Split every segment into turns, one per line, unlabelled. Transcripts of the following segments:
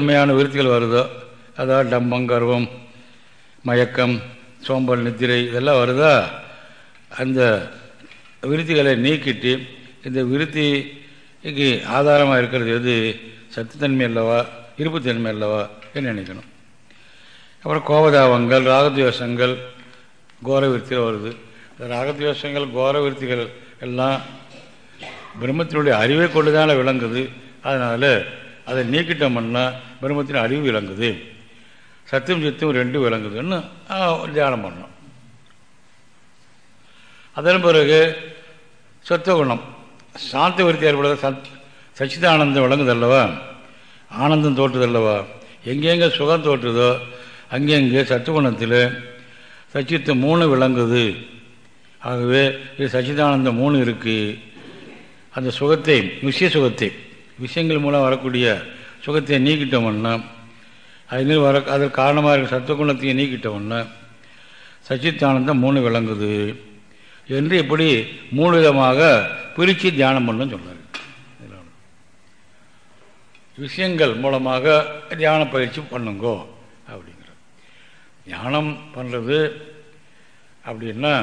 உண்மையான விருத்திகள் வருதோ? அதாவது டம்பம் கர்வம் மயக்கம் சோம்பல் நித்திரை இதெல்லாம் வருதா? அந்த விருத்திகளை நீக்கிட்டு இந்த விருத்திக்கு ஆதாரமாக இருக்கிறது எது? சத்துத்தன்மை அல்லவா? இருப்புத்தன்மை அல்லவா? என்று நினைக்கணும். அப்புறம் கோபதாபங்கள் ராகத்வேஷங்கள் கோர விருத்தியில் வருது. ராகத்வேஷங்கள் கோர விருத்திகள் எல்லாம் பிரம்மத்தினுடைய அறிவை கொண்டுதான விளங்குது. அதனால் அதை நீக்கிட்டோம்னா பிரம்மத்தின் அறிவு விளங்குது. சத்தியம் சித்தம் ரெண்டும் விளங்குதுன்னு தியானம் பண்ணோம். அதன் பிறகு சத்துவகுணம். சாந்த விருத்தி ஏற்படுற சத் சச்சிதானந்தம் விளங்குதல்லவா? ஆனந்தம் தோற்றுதல்லவா? எங்கெங்கே சுகம் தோற்றுதோ அங்கெங்கே சத்துவகுணத்தில் சச்சித்தம் மூணு விளங்குது. ஆகவே இது சச்சிதானந்தம் மூணு இருக்குது அந்த சுகத்தை விஷய சுகத்தை விஷயங்கள் மூலம் வரக்கூடிய சுகத்தை நீக்கிட்டோம்னா அது வர அதற்கு காரணமாக இருக்கிற சத்துவகுணத்தை நீக்கிட்டோம்னா சச்சித்தானந்தம் மூணு விளங்குது என்று இப்படி மூணு விதமாக பிரித்து தியானம் பண்ணணும்னு சொன்னார். விஷயங்கள் மூலமாக தியான பயிற்சி பண்ணுங்கோ அப்படிங்கிற தியானம் பண்ணுறது அப்படின்னா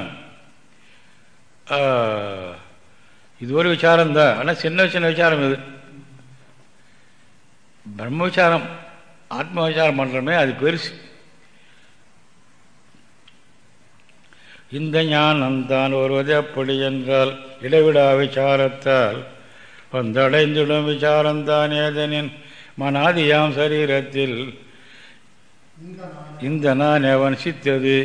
இது ஒரு விசாரம் தான் ஆனால் சின்ன சின்ன விசாரம் இது. பிரம்ம ஆத்மவிச்சாரம் பண்ணுறமே அது பெருசு. இந்த ஞானம் தான் வருவது அப்படி என்றால் இடைவிடா விசாரத்தால் வந்தடைந்துடும் விசாரந்தான் ஏதனின் மனாதியாம் சரீரத்தில். இந்த நான் எவன் சித்தது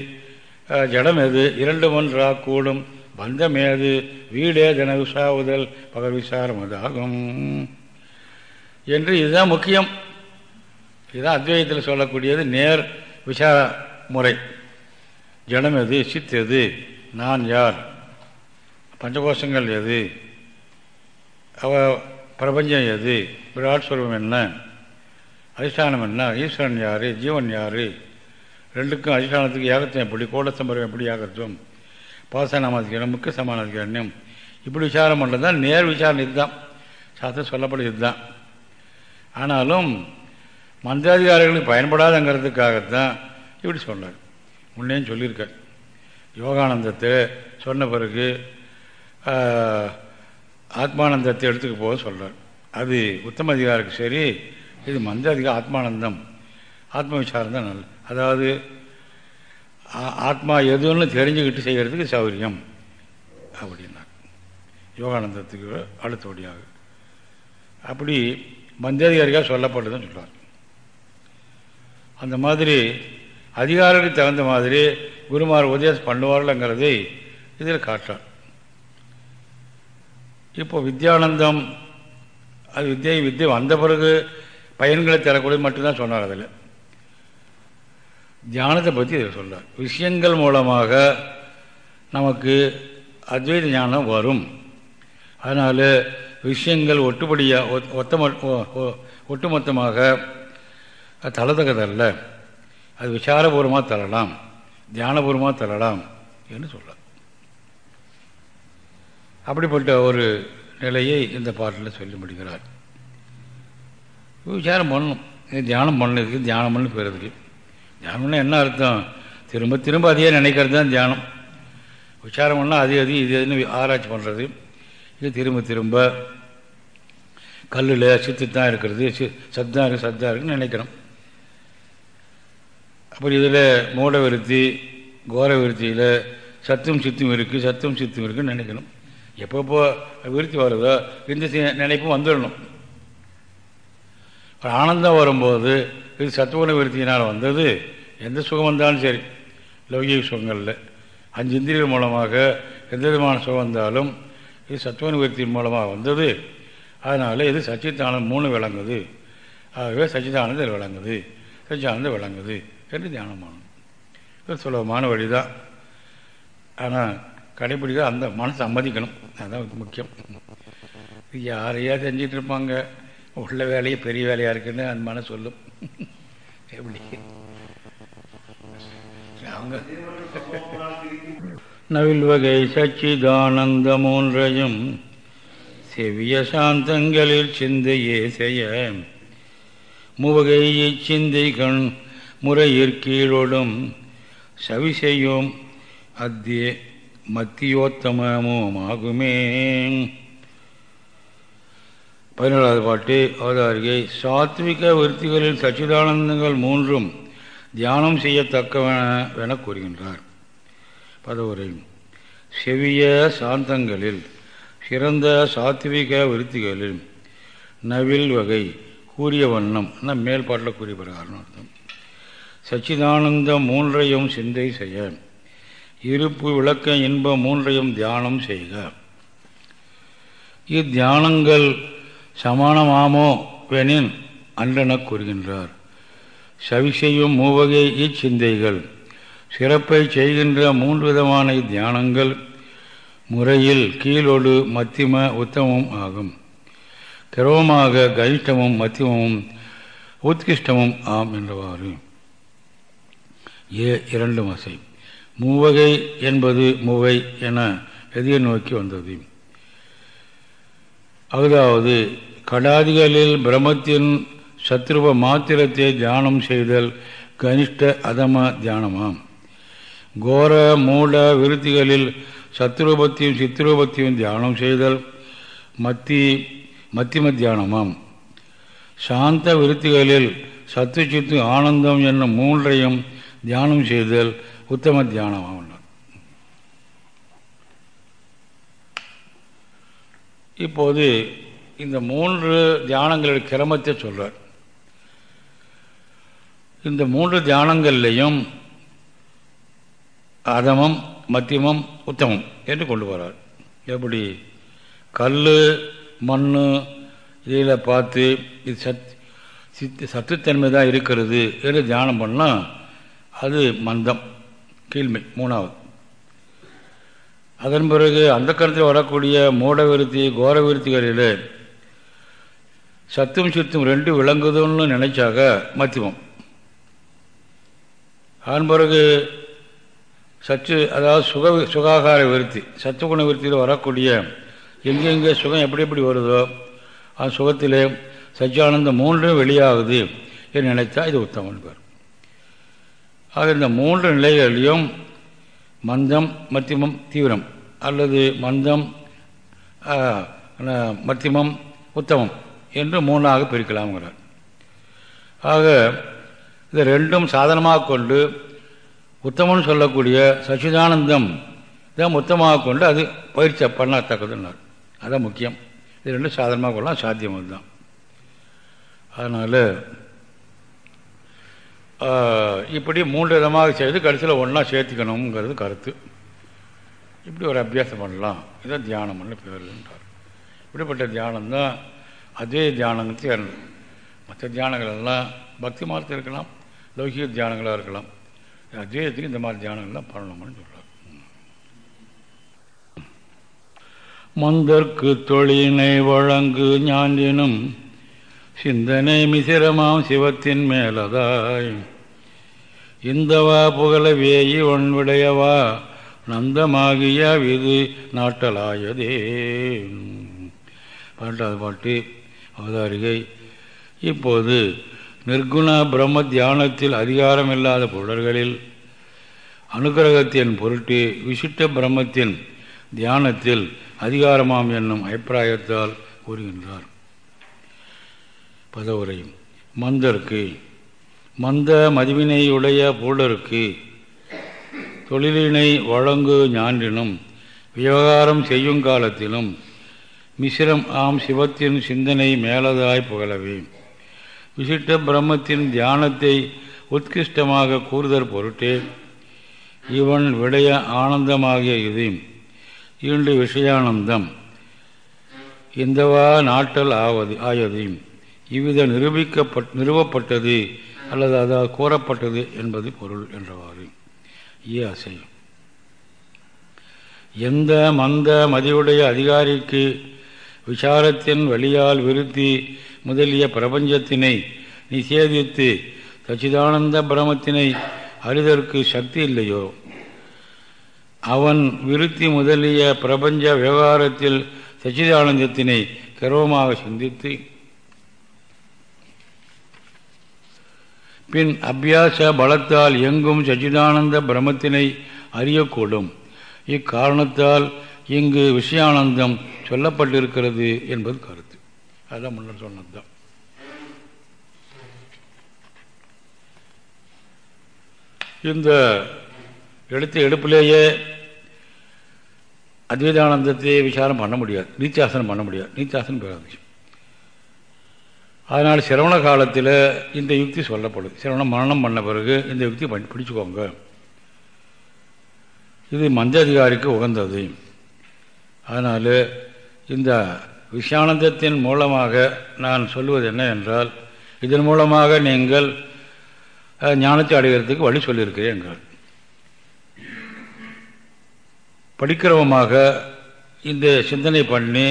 ஜடம் எது இரண்டு ஒன்றா கூடும் பந்தமேது வீடேதன விசாவுதல் பகல் விசாரம் அதாகும். என்று இதுதான் முக்கியம். இதுதான் அத்வைதத்தில் சொல்லக்கூடியது நேர் விசார முறை. ஜடம் எது? சித் எது? நான் யார்? பஞ்சகோஷங்கள் எது? அவ பிரபஞ்சம் எது? விராட் என்ன? அதிஷ்டானம் என்ன? ஈஸ்வரன் யார்? ஜீவன் யார்? ரெண்டுக்கும் அதிஷ்டானத்துக்கு ஏகத்துவம் எப்படி? கோடசம்பரம் எப்படி ஏகத்துவம்? பாசனாமதிகரணம் முக்கிய சமானாதிகரண்யம் இப்படி விசாரம் பண்ணுறது தான் நேர் விசாரணை இதுதான். சாஸ்திரம் சொல்லப்படுது இதுதான். ஆனாலும் மந்திராதிகாரிகளுக்கு பயன்படாதங்கிறதுக்காகத்தான் இப்படி சொன்னார். முன்னே சொல்லியிருக்கார். யோகானந்தத்தை சொன்ன பிறகு ஆத்மானந்தத்தை எடுத்துக்க போக சொல்கிறார் அது உத்தம அதிகாருக்கு சரி இது மந்த அதிகாரம் ஆத்மானந்தம். ஆத்ம விசாரம் தான் நல்ல அதாவது ஆத்மா எதுன்னு தெரிஞ்சுக்கிட்டு செய்கிறதுக்கு சௌகரியம் அப்படின்னார். யோகானந்தத்துக்கு அடுத்தபடியாக அப்படி மந்தியாதிகாரிக்காக சொல்லப்பட்டதுன்னு சொல்லுவார் அந்த மாதிரி அதிகாரிக்கு தகுந்த மாதிரி குருமார் உபதேசம் பண்ணுவார்கள்ங்கிறதை இதில் காட்டார் இப்போ வித்யானந்தம் அது வித்யை வித்யை வந்த பிறகு பயன்களை தரக்கூடியது மட்டும்தான் சொன்னார் அதில். தியானத்தை பற்றி இதில் சொல்கிறார் விஷயங்கள் மூலமாக நமக்கு அத்வைத ஞானம் வரும். அதனால் விஷயங்கள் ஒட்டுப்படியாக ஒத்த ஒட்டுமொத்தமாக தளதகதல்ல அது விசாரபூர்வமாக தரலாம் தியானபூர்வமாக தரலாம் என்று சொல்ல அப்படிப்பட்ட ஒரு நிலையை இந்த பாட்டில் சொல்லி முடிகிறார் விசாரம் பண்ணணும். தியானம் பண்ணதுக்கு தியானம் பண்ணு போகிறதுக்கு தியானம்னா என்ன அர்த்தம்? திரும்ப திரும்ப அதையே நினைக்கிறது தான் தியானம். விசாரம் பண்ணால் அது அது இது எதுன்னு ஆராய்ச்சி பண்ணுறது இது திரும்ப திரும்ப கல்லில் சித்து தான் இருக்கிறது சி சத்தம் இருக்குது சத்தம் இருக்குன்னு நினைக்கிறோம். அப்புறம் இதில் மூட விருத்தி கோர விருத்தியில் சத்தும் சித்தும் இருக்குது சத்தும் சித்தும் இருக்குன்னு நினைக்கணும். எப்பப்போ விருத்தி வருதோ இந்த நினைப்பும் வந்துடணும். ஆனந்தம் வரும்போது இது சத்துவன விருத்தியினால் வந்தது எந்த சுகம் வந்தாலும் சரி லௌகிக சுகங்களில். அஞ்சு இந்திரியல் மூலமாக எந்த விதமான சுகம் வந்தாலும் இது சத்துவகுண மூலமாக வந்தது. அதனால் இது சச்சித்தானந்தம் மூணு விளங்குது. ஆகவே சச்சிதானந்தம் விளங்குது. சச்சிதானந்தம் விளங்குது என்று தியானமானது இது சுலபமான வழி தான் ஆனால் கடைபிடிக்க அந்த மனசை சம்மதிக்கணும் அதுதான் முக்கியம். யாரையா செஞ்சிட்டு இருப்பாங்க? உள்ள வேலையே பெரிய வேலையாக இருக்குன்னு அந்த மன சொல்லும். எப்படி? அவங்க நவில்வகை சச்சிதானந்த மூன்றையும் செவிய சாந்தங்களில் சிந்தையே செய்ய. முவகை சிந்தை கண் முறையிற்கீழோடும் சவி செய்யும் அத்திய மத்தியோத்தமமுமாகுமே. பதினேழாவது பாட்டு அவதாரிகை. சாத்விக விருத்திகளில் சச்சிதானந்தங்கள் மூன்றும் தியானம் செய்யத்தக்கவென கூறுகின்றார். பதவுரை செவிய சாந்தங்களில் சிறந்த சாத்விக விருத்திகளில் நவில் வகை கூறிய வண்ணம் நம் மேல் பாட்டில் கூறிய பிரகாரம் அர்த்தம். சச்சிதானந்தம் மூன்றையும் சிந்தை செய்ய இருப்பு விளக்க இன்ப மூன்றையும் தியானம் செய்க. இத்தியானங்கள் சமானமாமோ வெனின் அன்றெனக் கூறுகின்றார். சவிசெய்யும் மூவகை இச்சிந்தைகள் சிறப்பை செய்கின்ற மூன்று விதமான தியானங்கள் முறையில் கீழோடு மத்திம உத்தமம் ஆகும். கிரவமாக கனிஷ்டமும் மத்தியமும் உத்கிஷ்டமும் ஆம் என்றவாறு. ஏ இரண்டு மசை. மூவகை என்பது மூவை என எதிர நோக்கி வந்தது. அதாவது கடாதிகளில் பிரம்மத்தின் சத்ருவ மாத்திரத்தை தியானம் செய்தல் கனிஷ்ட அதம தியானமாம். கோர மூட விருத்திகளில் சத்ரூபத்தையும் சித்ரூபத்தையும் தியானம் செய்தல். மத்தி மத்திம தியானமாம். சாந்த விருத்திகளில் சத்து சித்து ஆனந்தம் என்னும் மூன்றையும் தியானம் செய்தல் உத்தம தியானமாம் இப்போது இந்த மூன்று தியானங்களுடைய கிரமத்தை சொல்கிறார் இந்த மூன்று தியானங்கள்லையும் அதமம் மத்தியமம் உத்தமம் என்று கொண்டு வரார் எப்படி? கல் மண் இதில் பார்த்து இது சத் சித்து சத்துத்தன்மை தான் இருக்கிறது என்று தியானம் பண்ணால் அது மந்தம் கீழ்மை மூணாவது. அதன் பிறகு அந்த கருத்தில் வரக்கூடிய மூட விருத்தி கோர விருத்திகளில் சத்தும் சித்தும் ரெண்டு விளங்குதுன்னு நினைச்சாக மத்தியமம். அதன் பிறகு சச்சு அதாவது சுக சுகாகார விருத்தி சத்துக்குண விருத்தியில் வரக்கூடிய எங்கெங்கே சுகம் எப்படி எப்படி வருதோ அந்த சுகத்திலே சச்சியானந்தம் மூன்றும் வெளியாகுது என்று நினைத்தா இது உத்தமன் பேர். ஆக இந்த மூன்று நிலைகளிலையும் மந்தம் மத்தியமம் தீவிரம் அல்லது மந்தம் மத்தியமம் உத்தமம் என்று மூணாக பிரிக்கலாம்ங்கிறார். ஆக இதை ரெண்டும் சாதனமாக கொண்டு உத்தமன் சொல்லக்கூடிய சச்சிதானந்தம் தான் உத்தமாக கொண்டு அது பயிற்சி பண்ணத்தக்கதுன்னார். அதுதான் முக்கியம். இது ரெண்டும் சாதனமாக கொள்ளலாம் சாத்தியம் அதுதான். அதனால் இப்படி மூன்று விதமாக செய்து கடைசியில் ஒன்றா சேர்த்துக்கணுங்கிறது கருத்து. இப்படி ஒரு அபியாசம் பண்ணலாம். இதான் தியானம்னு பேருன்றார் இப்படிப்பட்ட தியானம் தான் அதே தியானங்கிறது மற்ற தியானங்கள் எல்லாம் பக்தி மார்த்தம் இருக்கலாம் லௌகிக தியானங்களாக இருக்கலாம். அத்வைதத்துக்கு இந்த மாதிரி தியானங்கள்லாம் பண்ணணும்னு சொல்கிறார் மந்தற்கு தொழினை வழங்கு ஞானினும் சிந்தனை மிசிரமாம் சிவத்தின் மேலதாய். இந்தவா புகழ வேயி ஒன்விடையவா நந்தமாகிய விது நாட்டலாயதே. பன்னெண்டாவது பாட்டு அவதாரிகை. இப்போது நிர்குண பிரம்ம தியானத்தில் அதிகாரமில்லாத புலர்களில் அனுகிரகத்தின் பொருட்டு விசிட்ட பிரம்மத்தின் தியானத்தில் அதிகாரமாம் என்னும் அபிப்பிராயத்தால் கூறுகின்றார். பதவுரை. மந்தருக்கு. மந்த மதிவினையுடைய பூடருக்கு தொழிலினை வழங்கு ஞான்றினும் விவகாரம் செய்யும் காலத்திலும் மிசிரம் ஆம் சிவத்தின் சிந்தனை மேலதாய் புகழவே விசிட்ட பிரம்மத்தின் தியானத்தை உத்கிருஷ்டமாக கூறுதற் பொருட்டே இவன் விடைய ஆனந்தமாகிய இது இன்று விஷயானந்தம். இந்தவா நாட்டல் ஆவது ஆயது இவ்வித நிரூபிக்கப்பட் நிறுவப்பட்டது அல்லது அதாவது கூறப்பட்டது என்பது பொருள் என்றவாறு. ஏ அசை எந்த மந்த மதியுடைய அதிகாரிக்கு விசாரத்தின் வழியால் விருத்தி முதலிய பிரபஞ்சத்தினை நிஷேதித்து சச்சிதானந்த பிரமத்தினை அறிதற்கு சக்தி இல்லையோ? அவன் விருத்தி முதலிய பிரபஞ்ச விவகாரத்தில் சச்சிதானந்தத்தினை கர்வமாக சிந்தித்து பின் அபியாச பலத்தால் எங்கும் சச்சிதானந்த பிரமத்தினை அறியக்கூடும். இக்காரணத்தால் இங்கு விஷயானந்தம் சொல்லப்பட்டிருக்கிறது என்பது கருத்து. அதுதான் முன்னர் சொன்னது தான் இந்த எடுத்த எடுப்பிலேயே அத்வைதானந்தத்தை விசாரம் பண்ண முடியாது. நீத்தியாசனம் பண்ண முடியாது. நீத்தியாசனம் பெறாது அதனால் சிரவண காலத்தில் இந்த யுக்தி சொல்லப்படுது. சிரவணம் மரணம் பண்ண பிறகு இந்த யுக்தி பிடிச்சுக்கோங்க. இது மந்த அதிகாரிக்கு உகந்தது. அதனால் இந்த விஷயானந்தத்தின் மூலமாக நான் சொல்வது என்ன என்றால் இதன் மூலமாக நீங்கள் ஞானத்தை அடைகிறதுக்கு வழி சொல்லியிருக்கிறேன் என்றால். படிக்கிறவமாக இந்த சிந்தனை பண்ணி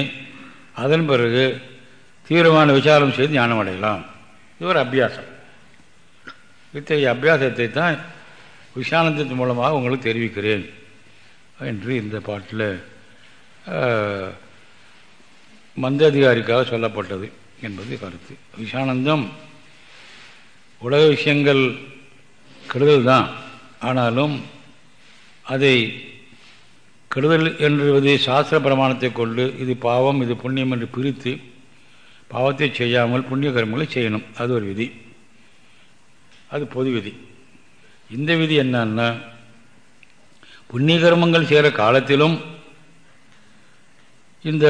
அதன் பிறகு தீவிரமான விசாரம் செய்து ஞானம் அடையலாம். இது ஒரு அபியாசம். இத்தகைய அபியாசத்தை தான் விஷானந்தத்தின் மூலமாக உங்களுக்கு தெரிவிக்கிறேன் என்று இந்த பாட்டில் மந்த அதிகாரிக்காக சொல்லப்பட்டது என்பது கருத்து. விஷானந்தம் உலக விஷயங்கள் கெடுதல் தான். ஆனாலும் அதை கெடுதல் என்பது சாஸ்திர பிரமாணத்தை கொண்டு இது பாவம் இது புண்ணியம் என்று பிரித்து பாவத்தை செய்யாமல் புண்ணிய கர்மங்களை செய்யணும். அது ஒரு விதி. அது பொது விதி. இந்த விதி என்னன்னா புண்ணிய கர்மங்கள் செய்கிற காலத்திலும் இந்த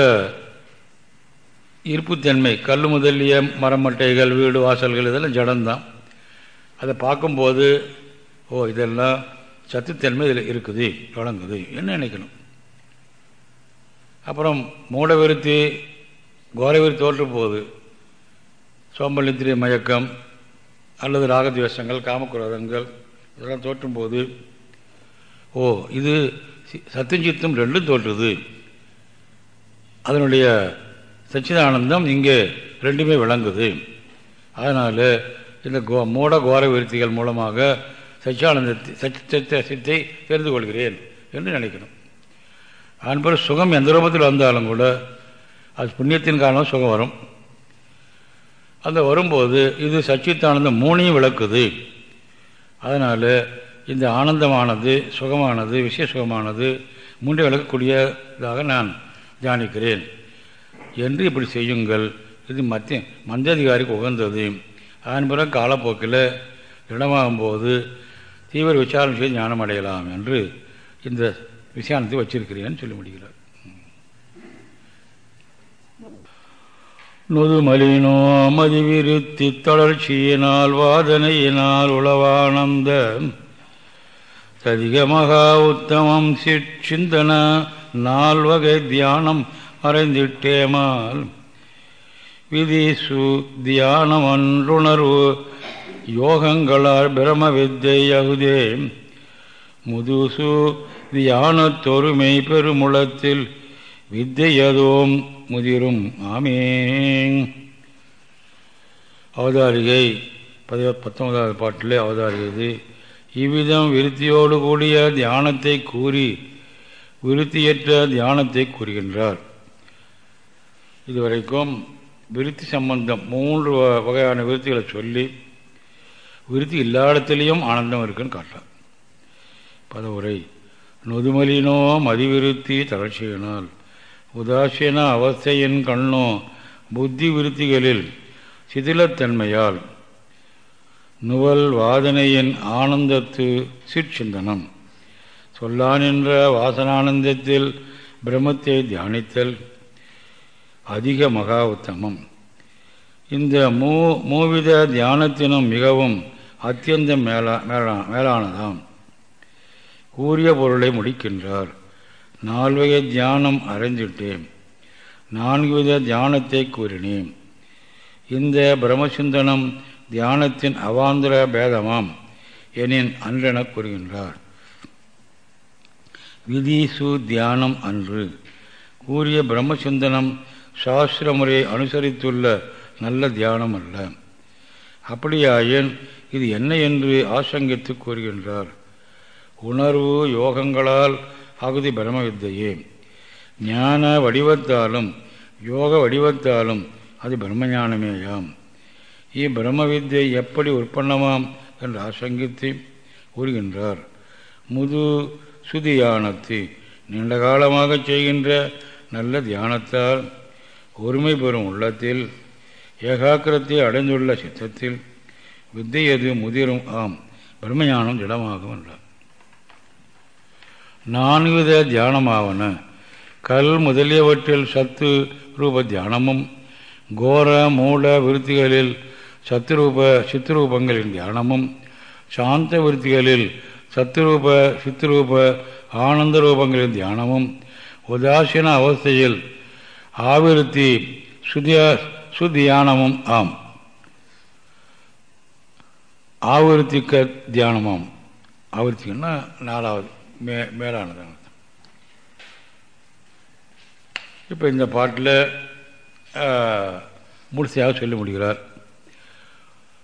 இருப்புத்தன்மை கல் முதலிய மரமட்டைகள் வீடு வாசல்கள் இதெல்லாம் ஜடம்தான். அதை பார்க்கும்போது ஓ இதெல்லாம் சத்துத்தன்மை இதில் இருக்குது வழங்குது என்ன நினைக்கணும்? அப்புறம் மூடவிருத்தி விருத்தி கோரவிரி தோற்று போகுது. சோம்பலித்திரிய மயக்கம் அல்லது ராகத்வேஷங்கள் காமக்குரோதங்கள் இதெல்லாம் தோற்றும் போது ஓ இது சத்தியஞ்சித்தம் ரெண்டும் தோற்றுது. அதனுடைய சச்சிதானந்தம் இங்கே ரெண்டுமே விளங்குது. அதனால் இந்த கோ மூட கோர விருத்திகள் மூலமாக சச்சியானந்தத்தை சச்சித்த சித்தை தெரிந்து கொள்கிறேன் என்று நினைக்கணும். அதன்படி சுகம் எந்த ரூபத்தில் வந்தாலும் கூட அது புண்ணியத்தின் காரணம் சுகம் வரும். அந்த வரும்போது இது சச்சித்தானந்தம் மூணையும் விளக்குது. அதனால் இந்த ஆனந்தமானது சுகமானது விஷய சுகமானது மூன்றை விளக்கக்கூடியதாக நான் தியானிக்கிறேன். என்று இப்படி செய்யுங்கள். இது மத்திய மந்தியாதிகாரிக்கு உகந்தது. அதன் பிறகு காலப்போக்கில் இடமாகும்போது தீவிர விசாரணை செய்து ஞானம் அடையலாம் என்று இந்த விசாரணத்தை வச்சிருக்கிறேன்னு சொல்லி முடிகிறார் நொதுமலினோ மதிவிருத்தி தொடர்ச்சியினால் வாதனையினால் உளவானந்த ததிக மகா உத்தமம் சிற்சிந்தன நால்வகை தியானம் மறைந்திட்டேமால் விதிசு தியானம் அன்றுணர்வு யோகங்களால் பிரம வித்தை அகுதே முதுசு தியானத்தொருமை பெருமுளத்தில் வித்தையதோம் முதிரும். ஆமே அவதாரிகை பதி பத்தொன்பதாவது பாட்டிலே அவதாரிகது இவ்விதம் விருத்தியோடு கூடிய தியானத்தை கூறி விருத்தியற்ற தியானத்தை கூறுகின்றார். இதுவரைக்கும் விருத்தி சம்பந்தம் மூன்று வகையான விருத்திகளை சொல்லி விருத்தி எல்லா இடத்துலையும் ஆனந்தம் இருக்குன்னு காட்டார் பதவுரை நொதுமலினோ மதிவிருத்தி தளர்ச்சியினால் உதாசீன அவஸ்தையின் கண்ணோ புத்தி விருத்திகளில் சிதிலத்தன்மையால் நுவல் வாதனையின் ஆனந்தத்து சிற்சிந்தனம். சொல்லானின்ற வாசனானந்தத்தில் பிரம்மத்தை தியானித்தல் அதிக மகா உத்தமம் இந்த மூ மூவித தியானத்தினும் மிகவும் அத்தியந்தம் மேலா மேலா மேலானதாம். கூறிய பொருளை முடிக்கின்றார். நால்வகை தியானம் அறைஞ்சிட்டேன் நான்கு வித தியானத்தை கூறினேன். இந்த பிரம்மசிந்தனம் தியானத்தின் அவாந்திர பேதமாம் எனின் அன்றென கூறுகின்றார். விதிசு தியானம் அன்று கூறிய பிரம்மசிந்தனம் சாஸ்திர முறையை அனுசரித்துள்ள நல்ல தியானம் அல்ல அப்படியாயின் இது என்ன என்று ஆசங்கித்து கூறுகின்றார். உணர்வு யோகங்களால் அகுதி பிரம வித்தையே ஞான வடிவத்தாலும் யோக வடிவத்தாலும் அது பிரம்மஞானமேயாம். இப்பிரம வித்தியை எப்படி உற்பன்னமாம் என்று ஆசங்கித்து கூறுகின்றார். முது சுதியானத்து நீண்ட காலமாக செய்கின்ற நல்ல தியானத்தால் ஒருமை பெறும் உள்ளத்தில் ஏகாக்கிரத்தை அடைந்துள்ள சித்தத்தில் வித்தையது முதிரும் ஆம் பிரம்மஞானம் திடமாகும் என்றார். நான்குவித தியானமாவன கல் முதலியவற்றில் சத்து ரூப தியானமும் கோர மூல விருத்திகளில் சத்துரூப சித்ரூபங்களின் தியானமும் சாந்த விருத்திகளில் சத்துரூப சித்ரூப ஆனந்த ரூபங்களின் தியானமும் உதாசீன அவஸ்தையில் ஆவிருத்தி சுதியா சுதியானமும் ஆம். ஆவருத்திக்க தியானமாம் ஆவர்த்திக்கன்னா நாலாவது மே மேலானது இப்போ இந்த பாட்டில் முழுசையாக சொல்லி முடிகிறார்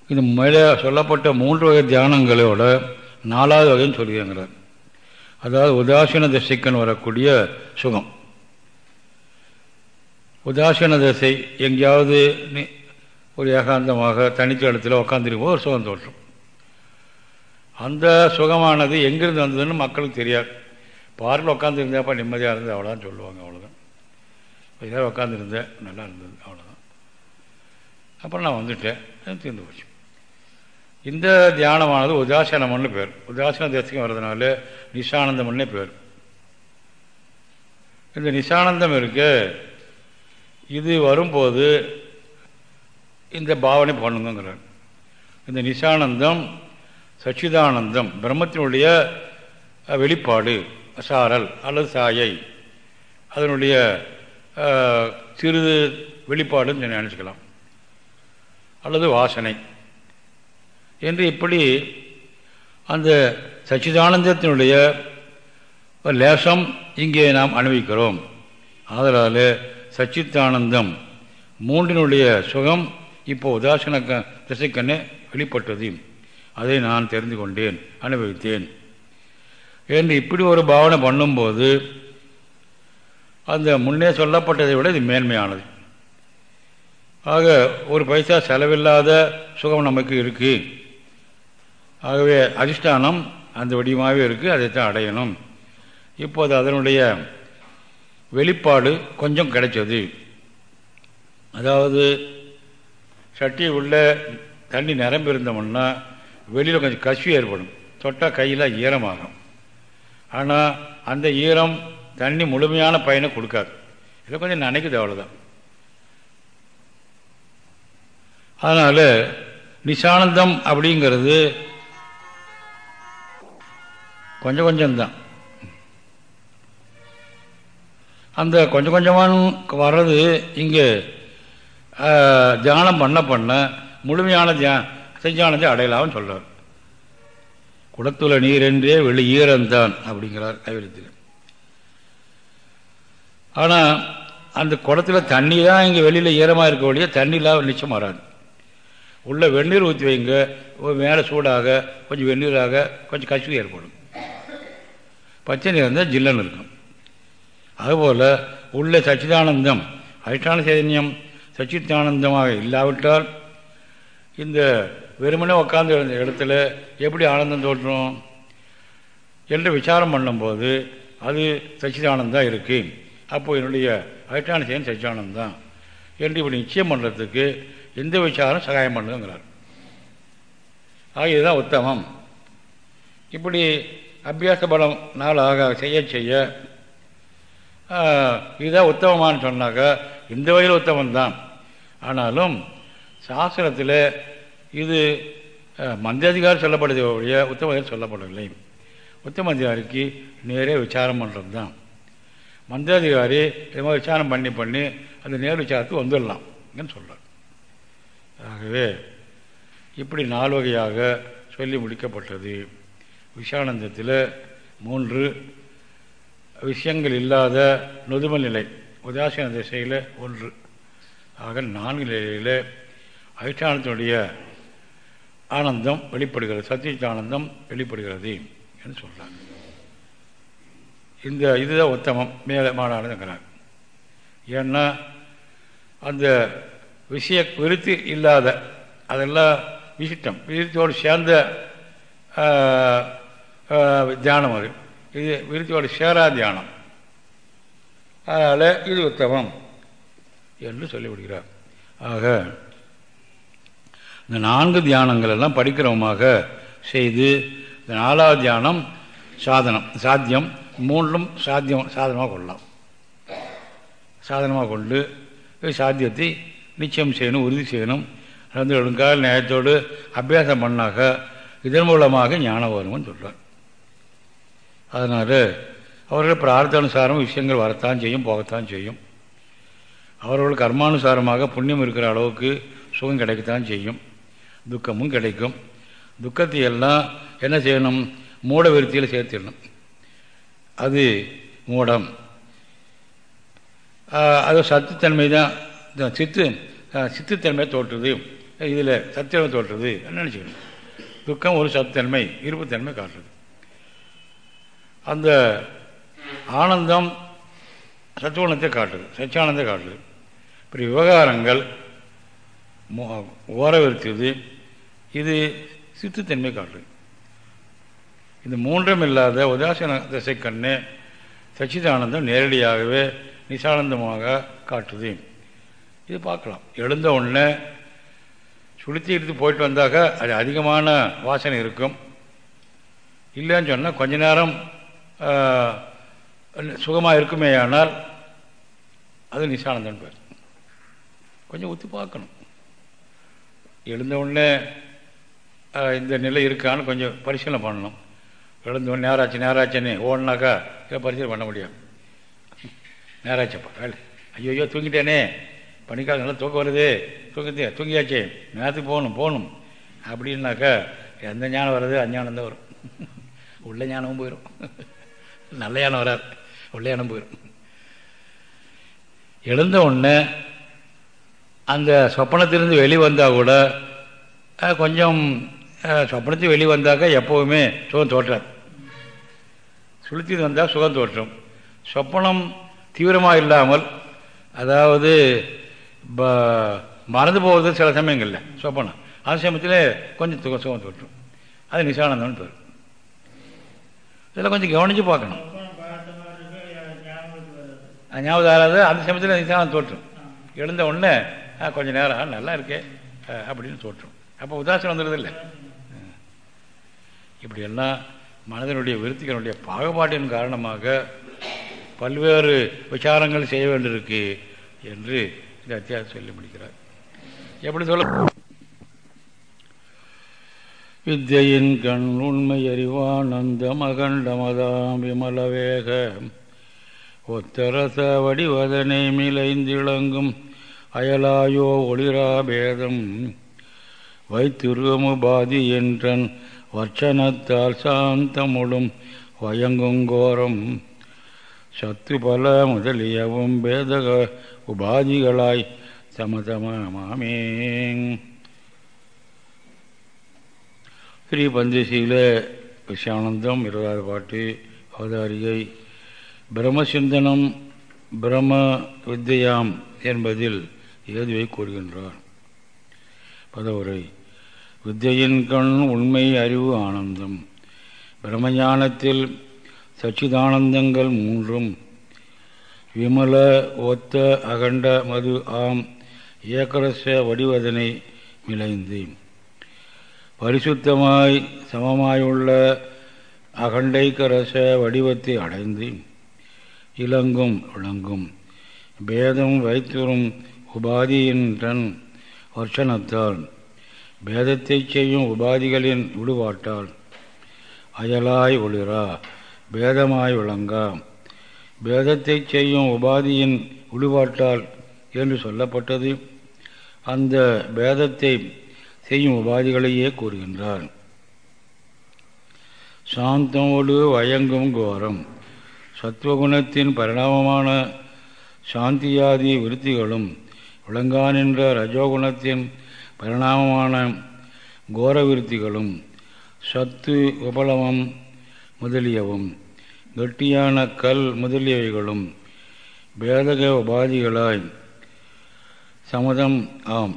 இந்த மேலே சொல்லப்பட்ட மூன்று வகை தியானங்களோட நாலாவது வகைன்னு சொல்லியிருக்கிறார். அதாவது உதாசீன திசைக்குன்னு வரக்கூடிய சுகம். உதாசீன திசை எங்கேயாவது ஒரு ஏகாந்தமாக தனித்த இடத்துல உட்காந்துருக்கும் ஒரு சுகம் தோற்றும் அந்த சுகமானது எங்கிருந்து வந்ததுன்னு மக்களுக்கு தெரியாது. பார்க்கில் உட்காந்துருந்தாப்பா நிம்மதியாக இருந்தது அவ்வளோதான் சொல்லுவாங்க அவ்வளோதான் இதாக உட்காந்துருந்தேன் நல்லா இருந்தது அவ்வளோதான் அப்புறம் நான் வந்துட்டேன் தீர்ந்து போச்சு. இந்த தியானமானது உதாசீனம்னு பேர். உதாசீன தேசத்துக்கு வர்றதுனால நிஷானந்தம்னே பேர். இந்த நிஷானந்தம் இருக்குது இது வரும்போது இந்த பாவனை பண்ணுங்கிறார் இந்த நிஷானந்தம் சச்சிதானந்தம் பிரம்மத்தினுடைய வெளிப்பாடு சாரல் அல்லது சாயை அதனுடைய சிறிது வெளிப்பாடுன்னு நினச்சிக்கலாம். அல்லது வாசனை. என்று இப்படி அந்த சச்சிதானந்தத்தினுடைய லேசம் இங்கே நாம் அனுபவிக்கிறோம். அதனால் சச்சித்தானந்தம் மூன்றினுடைய சுகம் இப்போ உதாசன திசைக்கண்ணே வெளிப்பட்டது. அதை நான் தெரிந்து கொண்டேன் அனுபவித்தேன். என்று இப்படி ஒரு பாவனை பண்ணும்போது அந்த முன்னே சொல்லப்பட்டதை விட இது மேன்மையானது. ஆக ஒரு பைசா செலவில்லாத சுகம் நமக்கு இருக்குது ஆகவே அதிஷ்டானம் அந்த வடிவமாகவே இருக்குது அதைத்தான் அடையணும். இப்போது அதனுடைய வெளிப்பாடு கொஞ்சம் கிடைச்சது. அதாவது சட்டி உள்ள தண்ணி நிரம்பி இருந்தோம்னா வெளியில் கொஞ்சம் கசிவு ஏற்படும். தொட்டால் கையில் ஈரமாகும். ஆனால் அந்த ஈரம் தண்ணி முழுமையான பயனை கொடுக்காது. இதை கொஞ்சம் நினைக்குது அவ்வளோதான் அதனால் நிசானந்தம் அப்படிங்கிறது கொஞ்சம் கொஞ்சம்தான். அந்த கொஞ்சம் கொஞ்சமாக வர்றது இங்கே தியானம் பண்ண பண்ண முழுமையான தியா செஞ்சானதை அடையலாம்னு சொல்கிறார் குளத்துல நீரென்றே வெளி ஈரந்தான் அப்படிங்கிறார் கைவெழுத்தில் ஆனால் அந்த குளத்துல தண்ணி தான் இங்கே வெளியில் ஈரமாக இருக்க வழியே தண்ணி இல்லாமல் நிச்சயம் வராது. உள்ளே வெந்நீர் ஊற்றி வைங்க மேலே சூடாக கொஞ்சம் வெந்நீராக கொஞ்சம் கசிவு ஏற்படும். பச்சை நீர் இருந்தால் ஜில்லன்னு இருக்கும். அதுபோல் உள்ள சச்சிதானந்தம் அதிஷ்டான சைதன்யம் சச்சித்தானந்தமாக இல்லாவிட்டால் இந்த வெறுமனே உட்காந்து இடத்துல எப்படி ஆனந்தம் தோற்றும் என்று விசாரம் பண்ணும்போது அது சச்சிதானந்தம் இருக்குது அப்போது என்னுடைய அதிஷ்டான செயல் சச்சிதானந்தம் என்று இப்படி நிச்சயம் பண்ணுறதுக்கு எந்த விசாரம் சகாயம் பண்ணுங்கிறார். ஆக இதுதான் உத்தமம். இப்படி அபியாச பலம் நாளாக செய்ய செய்ய இதுதான் உத்தமமானு சொன்னாக்கா இந்த வகையில் உத்தமம்தான். ஆனாலும் சாஸ்திரத்தில் இது மந்தியாதிகாரம் சொல்லப்படுது ஒழிய உத்தம சொல்லப்படவில்லை. உத்தம அதிகாரிக்கு நேரே விசாரம் பண்ணுறது தான் மந்தியாதிகாரி இது மாதிரி விசாரம் பண்ணி பண்ணி அந்த நேர் விசாரத்துக்கு வந்துடலாம் சொல்கிறார் ஆகவே இப்படி நாலு வகையாக சொல்லி முடிக்கப்பட்டது. விஷானந்தத்தில் மூன்று விஷயங்கள் இல்லாத நொதுமல் நிலை உதாசீன திசையில் ஒன்று. ஆக நான்கு நிலையில் அதிஷ்டானத்தினுடைய ஆனந்தம் வெளிப்படுகிறது சத்திய ஆனந்தம் வெளிப்படுகிறது என்று சொல்கிறாங்க இந்த இதுதான் உத்தமம் மேலே மாநாடுங்கிறார் ஏன்னா அந்த விஷய விருத்தி இல்லாத அதெல்லாம் விசிட்டம் விருத்தியோடு சேர்ந்த தியானம் அது. இது விருத்தியோடு சேரா தியானம் அதனால் இது உத்தமம் என்று சொல்லிவிடுகிறார். ஆக இந்த நான்கு தியானங்கள் எல்லாம் படிக்கிறவமாக செய்து இந்த நாலாவது தியானம் சாதனம் சாத்தியம் மூன்றும் சாத்தியம் சாதனமாக கொள்ளலாம். சாதனமாக கொண்டு சாத்தியத்தை நிச்சயம் செய்யணும் உறுதி செய்யணும். நடந்து ஒழுங்கால் நியாயத்தோடு அபியாசம் பண்ணாக இதன் மூலமாக ஞானம் வரும்னு சொல்கிறார் அதனால் அவர்கள் பிரார்த்தானுசாரம் விஷயங்கள் வரத்தான் செய்யும் போகத்தான் செய்யும். அவர்கள் கர்மானுசாரமாக புண்ணியம் இருக்கிற அளவுக்கு சுகம் கிடைக்கத்தான் செய்யும். துக்கமும் கிடைக்கும். துக்கத்தை எல்லாம் என்ன செய்யணும்? மூட விருத்தியில் சேர்த்திடணும். அது மூடம். அது சத்துத்தன்மை தான். சித்து சித்துத்தன்மையை தோற்றுது. இதில் சத்தியமை தோற்றுது. நினச்சிக்கணும்? துக்கம் ஒரு சத்துத்தன்மை இருப்புத்தன்மை காட்டுறது அந்த ஆனந்தம் சத்துவகுணத்தை காட்டுது சச்சானந்தை காட்டுது. இப்படி விவகாரங்கள் ஓரவிருக்குது இது சித்துத்தன்மை காட்டுது. இந்த மூன்றும் இல்லாத உதாசீன திசை கண்ணு சச்சிதானந்தம் நேரடியாகவே நிசானந்தமாக காட்டுது. இது பார்க்கலாம். எழுந்த உடனே சுளுத்தி எடுத்து போயிட்டு வந்தாக்க அது அதிகமான வாசனை இருக்கும். இல்லைன்னு சொன்னால் கொஞ்ச நேரம் சுகமாக இருக்குமே ஆனால் அது நிசானந்தன் பேர். கொஞ்சம் ஒத்து பார்க்கணும். எழுந்த உடனே இந்த நிலை இருக்கான்னு கொஞ்சம் பரிசீலனை பண்ணணும். எழுந்த உடனே நேராச்சு நேராச்சுன்னு ஓடனாக்கா இதை பரிசீலனை பண்ண முடியாது நேராச்சப்பா வேலை. ஐயோ ஐயோ தூங்கிட்டேனே. பனிக்காலம் நல்லா தூக்கம் வருது. தூக்கத்தே தூங்கியாச்சே. நேரத்துக்கு போகணும் போகணும். அப்படின்னாக்கா எந்த ஞானம் வருது அஞ்ஞானம் தான் வரும். உள்ள ஞானமும் போயிடும் நல்ல ஞானம் வராது உள்ள போயிடும் எழுந்த உடனே அந்த சொப்பனத்திலிருந்து வெளி வந்தால் கூட கொஞ்சம் சொப்பனத்துக்கு வெளியே வந்தாக்கா எப்போவுமே சுகம் தோற்றாது சுளுத்தி வந்தால் சுகம் தோற்றும். சொப்பனம் தீவிரமாக இல்லாமல் அதாவது மறந்து போவது சில சமயங்களில் சொப்பனம். அந்த சமயத்தில் கொஞ்சம் சுகம் சுகம் தோற்றும். அது நிசானந்தம்னு பேர். இதெல்லாம் கொஞ்சம் கவனித்து பார்க்கணும். ஞாபகம் ஆகாது அந்த சமயத்தில் நிதானம் தோற்றும். எழுந்த உடனே கொஞ்சம் நேரம் நல்லா இருக்கே அப்படின்னு தோற்றும். அப்போ உதாசனம் வந்துடுது இல்லை இப்படியெல்லாம் மனதனுடைய விருத்திகளுடைய பாகுபாட்டின் காரணமாக பல்வேறு விசாரங்கள் செய்ய வேண்டியிருக்கு என்று இந்த அத்தியாயம் சொல்லி முடிக்கிறார். எப்படி சொல்ல வித்தையின் கண் உண்மை அறிவான் அந்த மகண்டமதாம் விமலவேக. ஒத்தரச வடிவதனை மிளைந்திளங்கும் அயலாயோ ஒளிராபேதம் வைத்திருமுபாதி என்றன் வர்ச்சனத்தால் சாந்தமுடும் வயங்குங்கோரம் சத்து பல முதலியவும் பேதக உபாதிகளாய் சமதமாமே ஸ்ரீ பந்தேசியில் விஷயானந்தம் இருபதாவது பாட்டு அவதாரியை பிரம்மசிந்தனம் பிரம்ம வித்யாம் என்பதில் ஏதுவை கூறுகின்றார். பதவுரை. வித்தையின் கண் உண்மை அறிவு ஆனந்தம். பிரம்மஞானத்தில் சச்சிதானந்தங்கள் மூன்றும். விமல ஒத்த அகண்ட மது ஆம் ஏக்கரச வடிவதனை விளைந்து பரிசுத்தமாய் சமமாயுள்ள அகண்டைக்கரச வடிவத்தை அடைந்து இளங்கும் விளங்கும். பேதம் வைத்துறும் உபாதியின்றன் வர்ஷனத்தால். பேதத்தை செய்யும் உபாதிகளின் விடுபாட்டால் அயலாய் ஒளிரா பேதமாய் விளங்கா. பேதத்தை செய்யும் உபாதியின் விடுபாட்டால் என்று சொல்லப்பட்டது. அந்த பேதத்தை செய்யும் உபாதிகளையே கூறுகின்றார். சாந்தமோடு வயங்கும் கோரம் சத்வகுணத்தின் பரிணாமமான சாந்தியாதி விருத்திகளும் விளங்கானின்ற ரஜோகுணத்தின் பரிணாமமான கோர விருத்திகளும் சத்து உபலமம் முதலியவும் கெட்டியான கல் முதலியவைகளும் பேதக உபாதிகளாய் சமதம் ஆம்.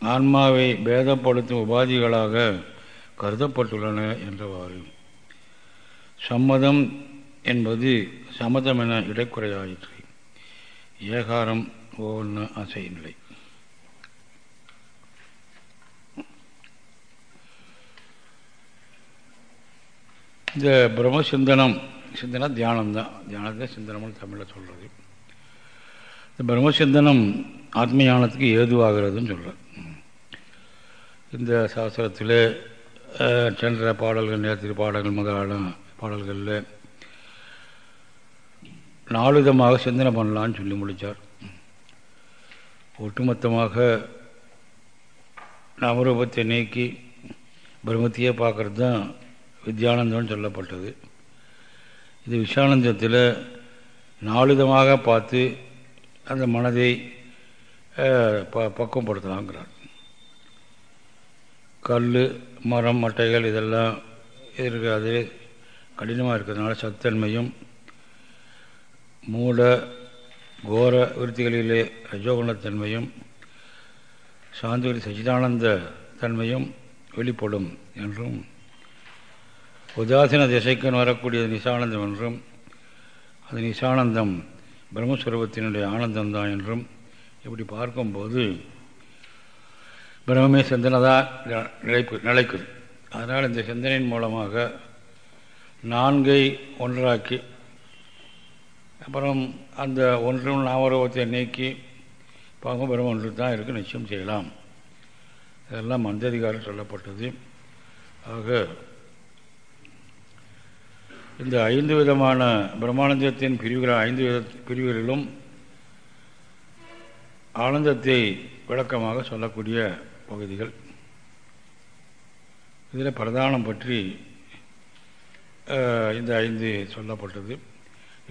ஆன்மாவை பேதப்படுத்தும் உபாதிகளாக கருதப்பட்டுள்ளன என்றவாறு. சம்மதம் என்பது சம்மதம் என இடைக்குறையாயிற்று. ஏகாரம் ஒவ்வொன்று அசை நிலை இந்த பிரம்ம சிந்தனம் சிந்தனை தியானம்தான் தியானத்தை சிந்தனம்னு தமிழில் சொல்கிறது இந்த பிரம்ம சிந்தனம் ஆத்ம ஞானத்துக்கு ஏதுவாகிறதுன்னு சொல்கிறார் இந்த சாஸ்திரத்தில் சென்ற பாடல்கள் நேற்று பாடல்கள் முதலான பாடல்களில் நாலு விதமாக சிந்தனை பண்ணலான்னு சொல்லி முடித்தார் ஒட்டுமொத்தமாக நாமரூபத்தை நீக்கி பிரம்மத்தையே பார்க்குறது தான் வித்யானந்தம்னு சொல்லப்பட்டது. இது விஷானந்தத்தில் நாலுதமாக பார்த்து அந்த மனதை ப பக்குவப்படுத்தலாங்கிறார் கல் மரம் மட்டைகள் இதெல்லாம் இருக்காது. கடினமாக இருக்கிறதுனால சத்தன்மையும் மூட கோர விருத்திகளிலே ரஜோகுணத்தன்மையும் சாந்திகளில் சச்சிதானந்த தன்மையும் வெளிப்படும் என்றும் உதாசீன திசைக்கன் வரக்கூடிய நிசானந்தம் என்றும் அது நிசானந்தம் பிரம்மஸ்வரூபத்தினுடைய ஆனந்தம்தான் என்றும் இப்படி பார்க்கும்போது பிரம்மே சிந்தனைதான் நிலைப்பு நிலைக்குது. அதனால் இந்த சிந்தனையின் மூலமாக நான்கை ஒன்றாக்கி அப்புறம் அந்த ஒன்றும் நாமரூபத்தை நீக்கி பார்க்கும் பிரம்ம ஒன்று தான் இருக்குது நிச்சயம் செய்யலாம். இதெல்லாம் மந்ததிகாரம் சொல்லப்பட்டது. ஆக இந்த ஐந்து விதமான பிரம்மானந்தத்தின் பிரிவுகள் ஐந்து வித பிரிவுகளிலும் ஆனந்தத்தை விளக்கமாக சொல்லக்கூடிய பகுதிகள். இதில் பிரதானம் பற்றி இந்த ஐந்து சொல்லப்பட்டது.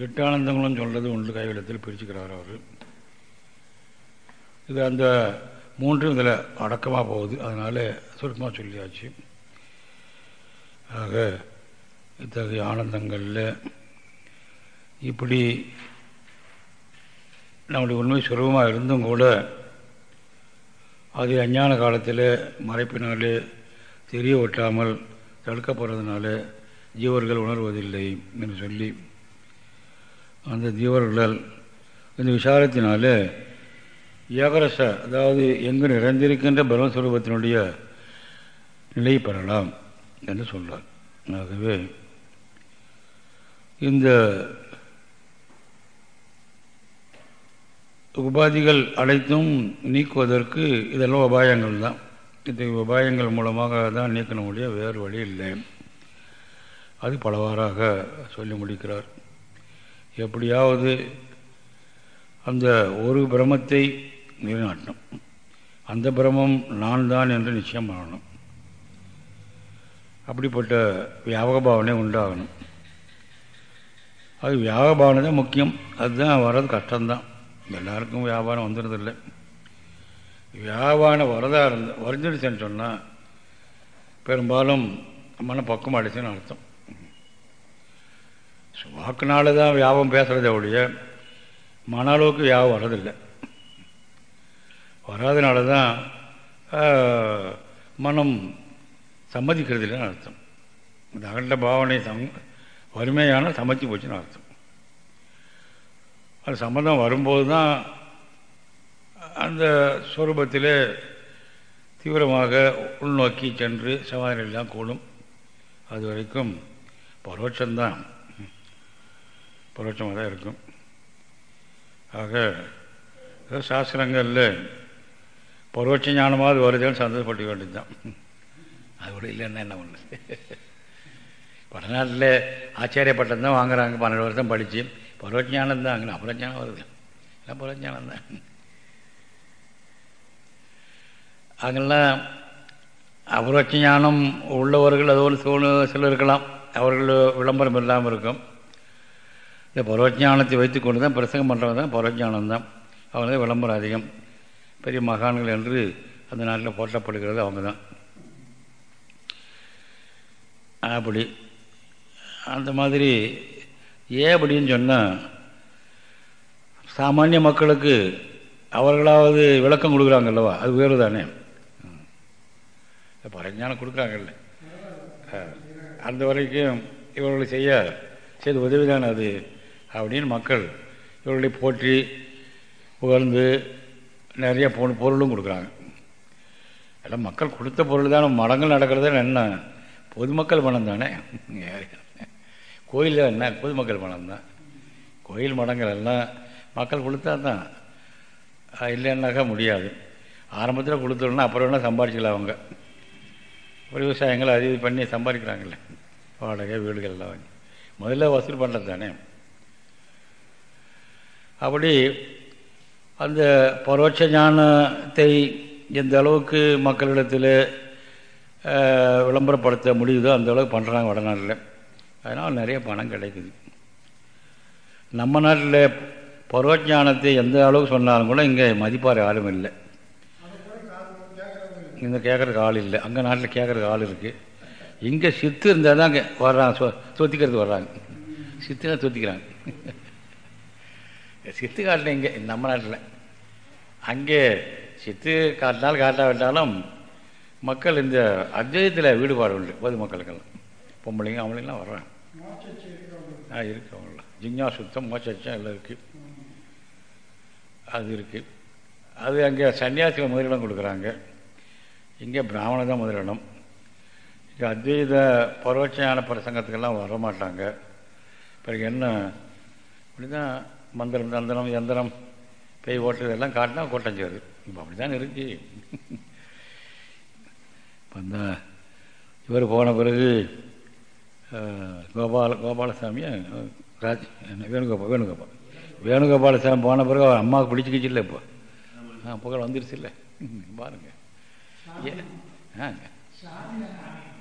எட்டு ஆனந்தங்களும் சொல்கிறது ஒன்று கைவிடத்தில் பிரிச்சுக்கிறார் அவர். இது அந்த மூன்றும் இதில் அடக்கமாக போகுது. அதனால் சுருக்கமாக சொல்லியாச்சு. ஆக இத்தகைய ஆனந்தங்களில் இப்படி நம்முடைய உண்மை சுரூபமாக இருந்தும் கூட அது அஞ்ஞான காலத்தில் மறைப்பினாலே தெரிய ஒட்டாமல் தடுக்கப்படுறதுனால ஜீவர்கள் உணர்வதில்லை என்று சொல்லி அந்த ஜீவர்களால் இந்த விசாரத்தினால ஏகரச அதாவது எங்கு நிறைந்திருக்கின்ற பிரம்மஸ்வரூபத்தினுடைய நிலை பெறலாம் என்று சொல்கிறார் ஆகவே இந்த உபாதிகள் அனைத்தும் நீக்குவதற்கு இதெல்லாம் உபாயங்கள் தான். இத்தகைய உபாயங்கள் மூலமாக தான் நீக்கணும் முடிய வேறு வழி இல்லை. அது பலவாறாக சொல்லி முடிக்கிறார். எப்படியாவது அந்த ஒரு பிரமத்தை நிலைநாட்டணும். அந்த பிரமம் நான் தான் என்று நிச்சயம் பண்ணணும் அப்படிப்பட்ட வியாபக பாவனை உண்டாகணும். அது வியாபக பாவனை தான் முக்கியம். அதுதான் வர்றது கஷ்டம்தான். எல்லாருக்கும் வியாபாரம் வந்துடுறதில்லை வியாபாரம் வரதா இருந்த வரைஞ்சிடுச்சுன்னு சொன்னால் பெரும்பாலும் மன பக்கம் அடிச்சுன்னு அர்த்தம். வாக்குனால தான் வியாபம் பேசுகிறத ஒழிய மன அளவுக்கு வியாபம் வர்றதில்லை. வராதனால தான் மனம் சம்மதிக்கிறது இல்லைன்னு அர்த்தம். இந்த அகண்ட பாவனை சம் வறுமையான சமைச்சு போச்சுன்னு அர்த்தம். அது சம்மந்தம் வரும்போது தான் அந்த ஸ்வரூபத்தில் தீவிரமாக உள்நோக்கி சென்று சமாதானம் கூடும். அது வரைக்கும் பரோட்சம்தான். பரோட்சமாக தான் இருக்கும். ஆக சாஸ்திரங்களில் பரோட்ச ஞானமாவது வருதுன்னு சந்தோஷப்பட்டு வேண்டியது தான் அது கூட இல்லைன்னா என்ன ஒன்று வடநாட்டில் ஆச்சாரிய தான் வாங்குறாங்க. பன்னெண்டு வருஷம் படித்து பரோட்ச தான் அங்கே அபரோஜானம் வருது. எல்லாம் பரோட்ச தான் அங்கெல்லாம் அபரோட்ச உள்ளவர்கள் அது ஒரு சூழ்நிலை சில இருக்கலாம். அவர்கள் விளம்பரம் இல்லாமல் இருக்கும். இந்த பரவஜானத்தை வைத்துக்கொண்டு தான் பிரசங்கம் பண்ணுறவங்க தான் பரவஜானம் தான் அவங்க தான் விளம்பரம் அதிகம். பெரிய மகான்கள் என்று அந்த நாட்டில் போற்றப்படுகிறது அவங்க தான் அப்படி. அந்த மாதிரி ஏன் அப்படின்னு சொன்னால் சாமானிய மக்களுக்கு அவர்களாவது விளக்கம் கொடுக்குறாங்கல்லவா அது வேறு தானே. பரஞானம் கொடுக்குறாங்கல்ல அந்த வரைக்கும் இவர்களை செய்ய செய்த உதவி தானே அது அப்படின்னு மக்கள் இவர்களை போற்றி புகழ்ந்து நிறைய பொ பொருளும் கொடுக்குறாங்க. எல்லாம் மக்கள் கொடுத்த பொருள் தானே மடங்கள் நடக்கிறது என்ன? பொதுமக்கள் பணம் தானே. கோயில் என்ன பொதுமக்கள் பணம் தான். கோயில் மடங்கள் எல்லாம் மக்கள் கொடுத்தா தான். இல்லைன்னாக்கா முடியாது. ஆரம்பத்தில் கொடுத்துருன்னா அப்புறம் வேணால் சம்பாதிச்சிக்கலாம் அவங்க. விவசாயங்களை விவசாயங்கள் அது இது பண்ணி சம்பாதிக்கிறாங்கல்ல வாடகை வீடுகள் எல்லாம் வாங்கி. முதல்ல வசூல் பண்ணுறது தானே. அப்படி அந்த பரோட்ச ஞானத்தை எந்த அளவுக்கு மக்களிடத்தில் விளம்பரப்படுத்த முடியுதோ அந்த அளவுக்கு பண்ணுறாங்க வடநாட்டில். அதனால் நிறைய பணம் கிடைக்குது. நம்ம நாட்டில் பருவஜானத்தை எந்த அளவுக்கு சொன்னாலும் கூட இங்கே மதிப்பார் யாரும் இல்லை. இங்கே கேட்குறதுக்கு ஆள் இல்லை. அங்கே நாட்டில் கேட்குறதுக்கு ஆள் இருக்குது இங்கே சித்து இருந்தால் தான் அங்கே வர்றாங்க. சொ சொத்திக்கிறதுக்கு வர்றாங்க. சித்துனா சொத்திக்கிறாங்க. சித்து காட்டில் இங்கே நம்ம நாட்டில். அங்கே சித்து காட்டினாலும் காட்டாவிட்டாலும் மக்கள் இந்த அத்வைதத்தில் ஈடுபாடு உண்டு பொதுமக்களுக்கெல்லாம். பொம்பளைங்க அவங்களாம் வர்றாங்க. ஆ இருக்கு அவங்களாம் ஜிஞ்ஞா சுத்தம் மோச்சம் எல்லாம் இருக்குது அது இருக்குது அது அங்கே சன்னியாசிகள் முதலிடம் கொடுக்குறாங்க. இங்கே பிராமண தான் முதலிடம். இங்கே அத்வைத பரோட்சமான பிரசங்கத்துக்கெல்லாம் வரமாட்டாங்க. பிறகு என்ன? இப்படி தான் மந்திரம் தந்திரம் எந்திரம் பெய் ஓட்டுறது எல்லாம் காட்டினா கூட்டம் சேருது இப்போ அப்படி தான் இருக்கு. இப்போ அந்த இவர் போன பிறகு கோபால கோபாலசாமியா? ராஜ் வேணுகோபால் வேணுகோபால். வேணுகோபாலசாமி போன பிறகு அவர் அம்மாவுக்கு பிடிச்சிக்கிச்சு இல்லை இப்போ. ஆ புகழ் வந்துருச்சு இல்லை. பாருங்க. ஏ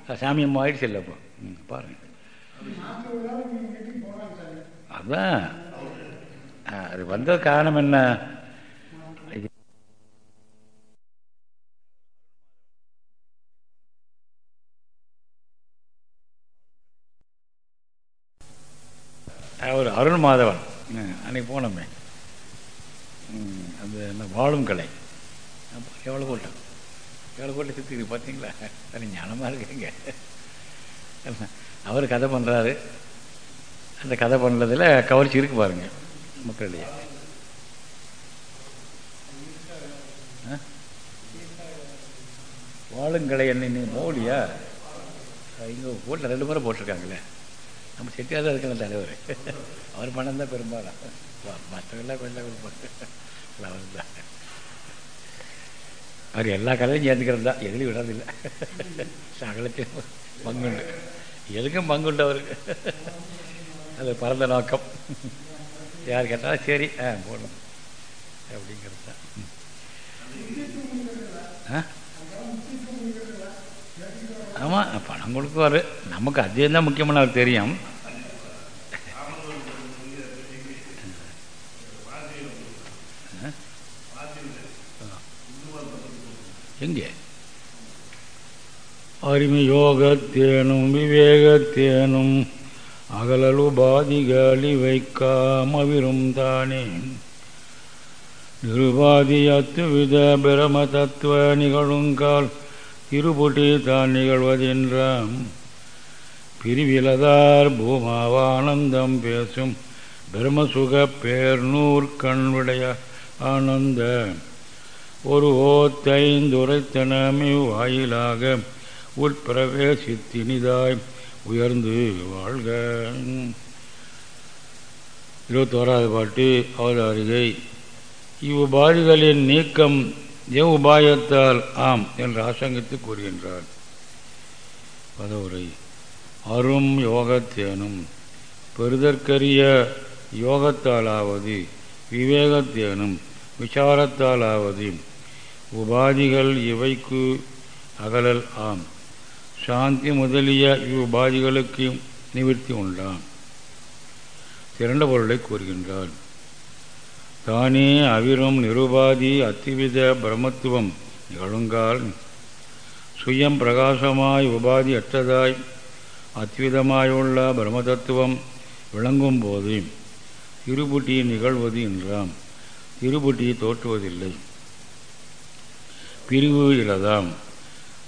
ஆ சாமி அம்மா ஆயிடுச்சு இல்லை இப்போ. ம் பாருங்க. அதுதான் அது வந்தது காரணம் என்ன? அவர் அருண் மாதவன் அன்னைக்கு போனோமே. அந்த என்ன வாழும் கலை. எவ்வளோ கூட்டம்? எவ்வளோ கூட்டம் சுற்றி பார்த்தீங்களா? அது ஞானமாக இருக்குங்க. அவர் கதை பண்ணுறாரு அந்த கதை பண்ணுறதுல கவர்ச்சி இருக்கு பாருங்க மக்களிடையே. வாழுங்கலை என்ன மோடியா? இங்கே போட்டில் ரெண்டு முறை போட்டிருக்காங்களே. நம்ம செட்டியார் தான் இருக்கணும் தலைவர். அவர் பணம் தான் பெரும்பாலும். மற்றவெல்லாம் கொஞ்சம் அவர் தான் அவர் எல்லா கலையும் சேர்ந்துக்கிறது தான். எதுலையும் விடாதில்லை சகலத்தையும் பங்குண்டு. எதுக்கும் பங்குண்டு அவருக்கு அது பரந்த நோக்கம். யார் கேட்டாலும் சரி ஆ போடணும் அப்படிங்கிறது தான். ஆமாம் பணம் கொடுக்குவார். நமக்கு அதே தான் முக்கியமான அவர் தெரியும். எங்கே? அருமை யோகத்தேனும் விவேகத்தேனும் அகலலு பாதிகளி வைக்காமவிரும் தானே நிருபாதி அத்துவித பிரம தத்துவ நிகழுங்கால் இருபுட்டி தான் நிகழ்வதென்றாம். பிரிவிலதார் பூமாவானந்தம் பேசும் பிரம்மசுக பேர்நூர் கண்விடைய ஆனந்த ஒரு ஓத்தைந்துரைத்தனமே வாயிலாக உட்பிரவேசித்தினிதாய் உயர்ந்து வாழ்க. இருபத்தோராவது பாட்டு அவதாரிகை. இவ்வுபாதிகளின் நீக்கம் எவ் உபாயத்தால் ஆம் என்று ஆசங்கித்து கூறுகின்றார். பதவுரை. அரும் யோகத்தேனும் பெறுதற்கரிய யோகத்தாலாவது விவேகத்தேனும் விசாரத்தாலாவது உபாதிகள் இவைக்கு அகலல் ஆம். சாந்தி முதலிய இவ்வுபாதிகளுக்கு நிவர்த்தி உண்டாம். திரண்ட பொருளை கூறுகின்றார். தானே அவிரும் நிருபாதி அத்திவித பிரமத்துவம் நிகழுங்கால். சுயம் பிரகாசமாய் உபாதி அற்றதாய் அத்விதமாயுள்ள பிரமதத்துவம் விளங்கும் போது இருபுட்டி நிகழ்வது என்றாம். இருபுட்டி தோற்றுவதில்லை. பிரிவு இலதாம்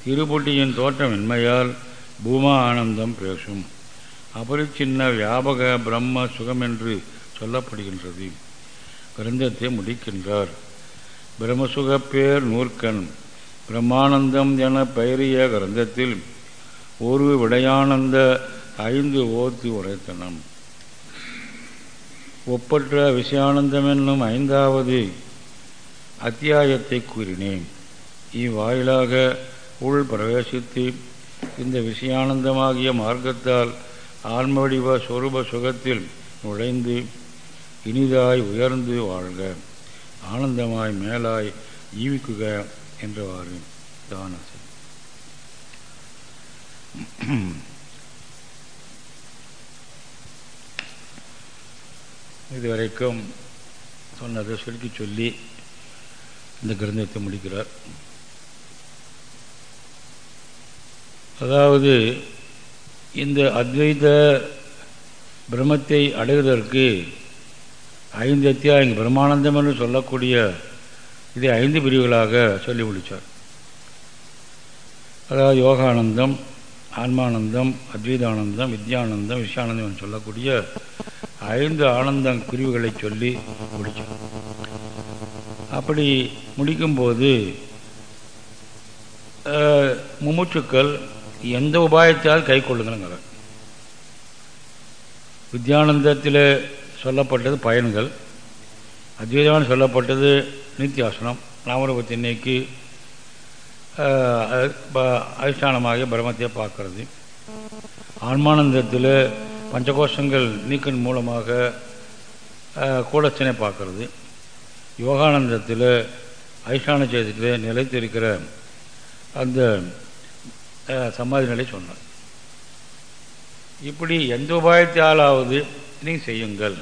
திருப்புட்டியின் தோற்றமின்மையால் பூமா ஆனந்தம் பேசும். அபரிச்சின்ன வியாபக பிரம்ம சுகம் என்று சொல்லப்படுகின்றது. கிரந்தத்தை முடிக்கின்றார். பிரம்மசுகப்பேர் நூற்கண். பிரம்மானந்தம் என பெயரிய கிரந்தத்தில் ஒரு விடையானந்த ஐந்து ஓத்து உரைத்தனம். ஒப்பற்ற விஷயானந்தம் என்னும் ஐந்தாவது அத்தியாயத்தை கூறினேன். இவ்வாயிலாக உள் பிரவேசித்து இந்த விஷயானந்தமாகிய மார்க்கத்தால் ஆன்மவடிவ சொரூப சுகத்தில் நுழைந்து இனிதாய் உயர்ந்து வாழ்க ஆனந்தமாய் மேலாய் ஜீவிக்குக என்றவாறு தானசை. இதுவரைக்கும் சொன்னதை சுருக்கி சொல்லி இந்த கிரந்தத்தை முடிக்கிறார். அதாவது இந்த அத்வைத பிரம்மத்தை அடைவதற்கு ஐந்து அத்தியாயங்கள் பிரம்மானந்தம் என்று சொல்லக்கூடிய இதை ஐந்து பிரிவுகளாக சொல்லி முடித்தார் அதாவது யோகானந்தம் ஆன்மானந்தம் அத்வைதானந்தம் வித்யானந்தம் விஷயானந்தம் என்று சொல்லக்கூடிய ஐந்து ஆனந்தம் பிரிவுகளை சொல்லி முடித்தார் அப்படி முடிக்கும்போது முமுற்றுக்கள் எந்த உபாயத்தால் கை கொள்ளுங்கிறாங்க வித்யானந்தத்தில் சொல்லப்பட்டது பயன்கள். அத்வைதமான சொல்லப்பட்டது நித்தியாசனம். நாமரூபத்தை நீக்கி அதிஷ்டானமாக பிரம்மத்தை பார்க்கறது. ஆன்மானந்தத்தில் பஞ்சகோஷங்கள் நீக்கின் மூலமாக கூடச்சனை பார்க்கறது. யோகானந்தத்தில் அதிஷ்டான சேதத்தில் நிலைத்திருக்கிற அந்த சமாதி நிலை சொன்னார். இப்படி எந்த உபாயத்தாலாவது நீங்கள் செய்யுங்கள்.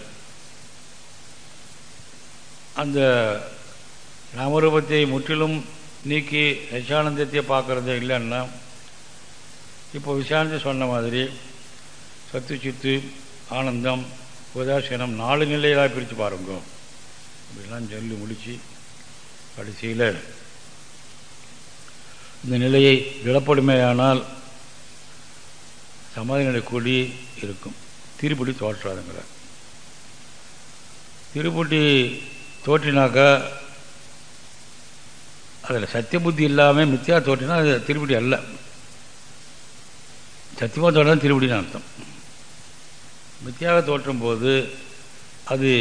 அந்த நாமரூபத்தை முற்றிலும் நீக்கி நிஷானந்தத்தை பார்க்குறது இல்லைன்னா இப்போ விஷானந்தி சொன்ன மாதிரி சத்து சித்து ஆனந்தம் உதாசீனம் நாலு நிலையெல்லாம் பிரித்து பாருங்க. அப்படிலாம் சொல்லி முடித்து கடைசியில் இந்த நிலையை விடப்படுமேயானால் சமாதி நிலை கூடி இருக்கும். திருப்படி தோற்றாதுங்கிறார் திருப்பட்டி தோற்றினாக்கா அதில் சத்திய புத்தி இல்லாமல் மித்தியா தோற்றினா அது திருப்படி அல்ல. சத்தியமாக தோற்றம் திருப்படின்னு அர்த்தம். மித்தியாக தோற்றும் போது அது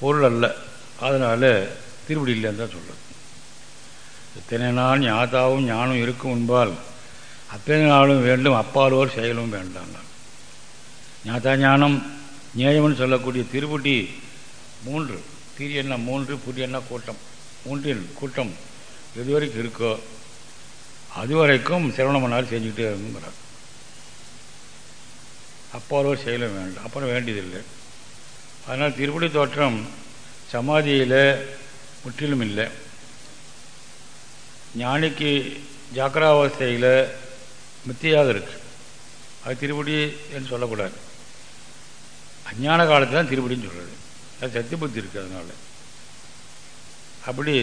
பொருள் அல்ல. அதனால் திருப்படி இல்லைன்னு தான் சொல்கிறது இத்தனை நாள் ஞாதாவும் ஞானம் இருக்கும் என்பால் அத்தனை நாளும் வேண்டும் அப்பாலோர் செயலும் வேண்டாம். ஞாதா ஞானம் நியாயம்னு சொல்லக்கூடிய திருப்பட்டி மூன்று திரி என்ன மூன்று புரி என்ன கூட்டம். மூன்றில் கூட்டம் எதுவரைக்கும் இருக்கோ அது வரைக்கும் சிரவணம் பண்ணாலும் செஞ்சுக்கிட்டே இருக்குங்கிறார் அப்பாலோர் செயலும் வேண்டாம் அப்புறம் வேண்டியதில்லை. அதனால் திருப்படி தோற்றம் சமாதியில் முற்றிலும் இல்லை. ஞானிக்கு ஜாக்கிராவஸ்தையில் மித்தியாக இருக்கு. அது திருப்படி என்று சொல்லக்கூடாது. அஞ்ஞான காலத்தில் தான் திருப்படின்னு சொல்கிறது அது சத்திய புத்தி இருக்குது அதனால். அப்படி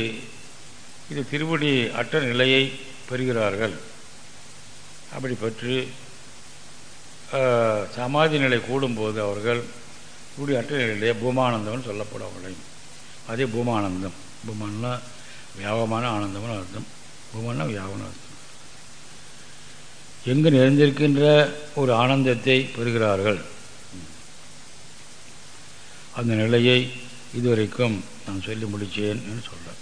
இது திருப்படி அற்ற நிலையை பெறுகிறார்கள். அப்படி பற்றி சமாதி நிலை கூடும்போது அவர்கள் இப்படி அற்ற நிலையிலே பூமானந்தம்னு சொல்லப்படவில்லை அதே பூமானந்தம். பூமானா வியாபமான ஆனந்தம்னு அர்த்தம். பூமன்னா வியாபன அர்த்தம். எங்கு நிறைந்திருக்கின்ற ஒரு ஆனந்தத்தை பெறுகிறார்கள்? அந்த நிலையை இதுவரைக்கும் நான் சொல்லி முடித்தேன் என்று சொல்கிறேன்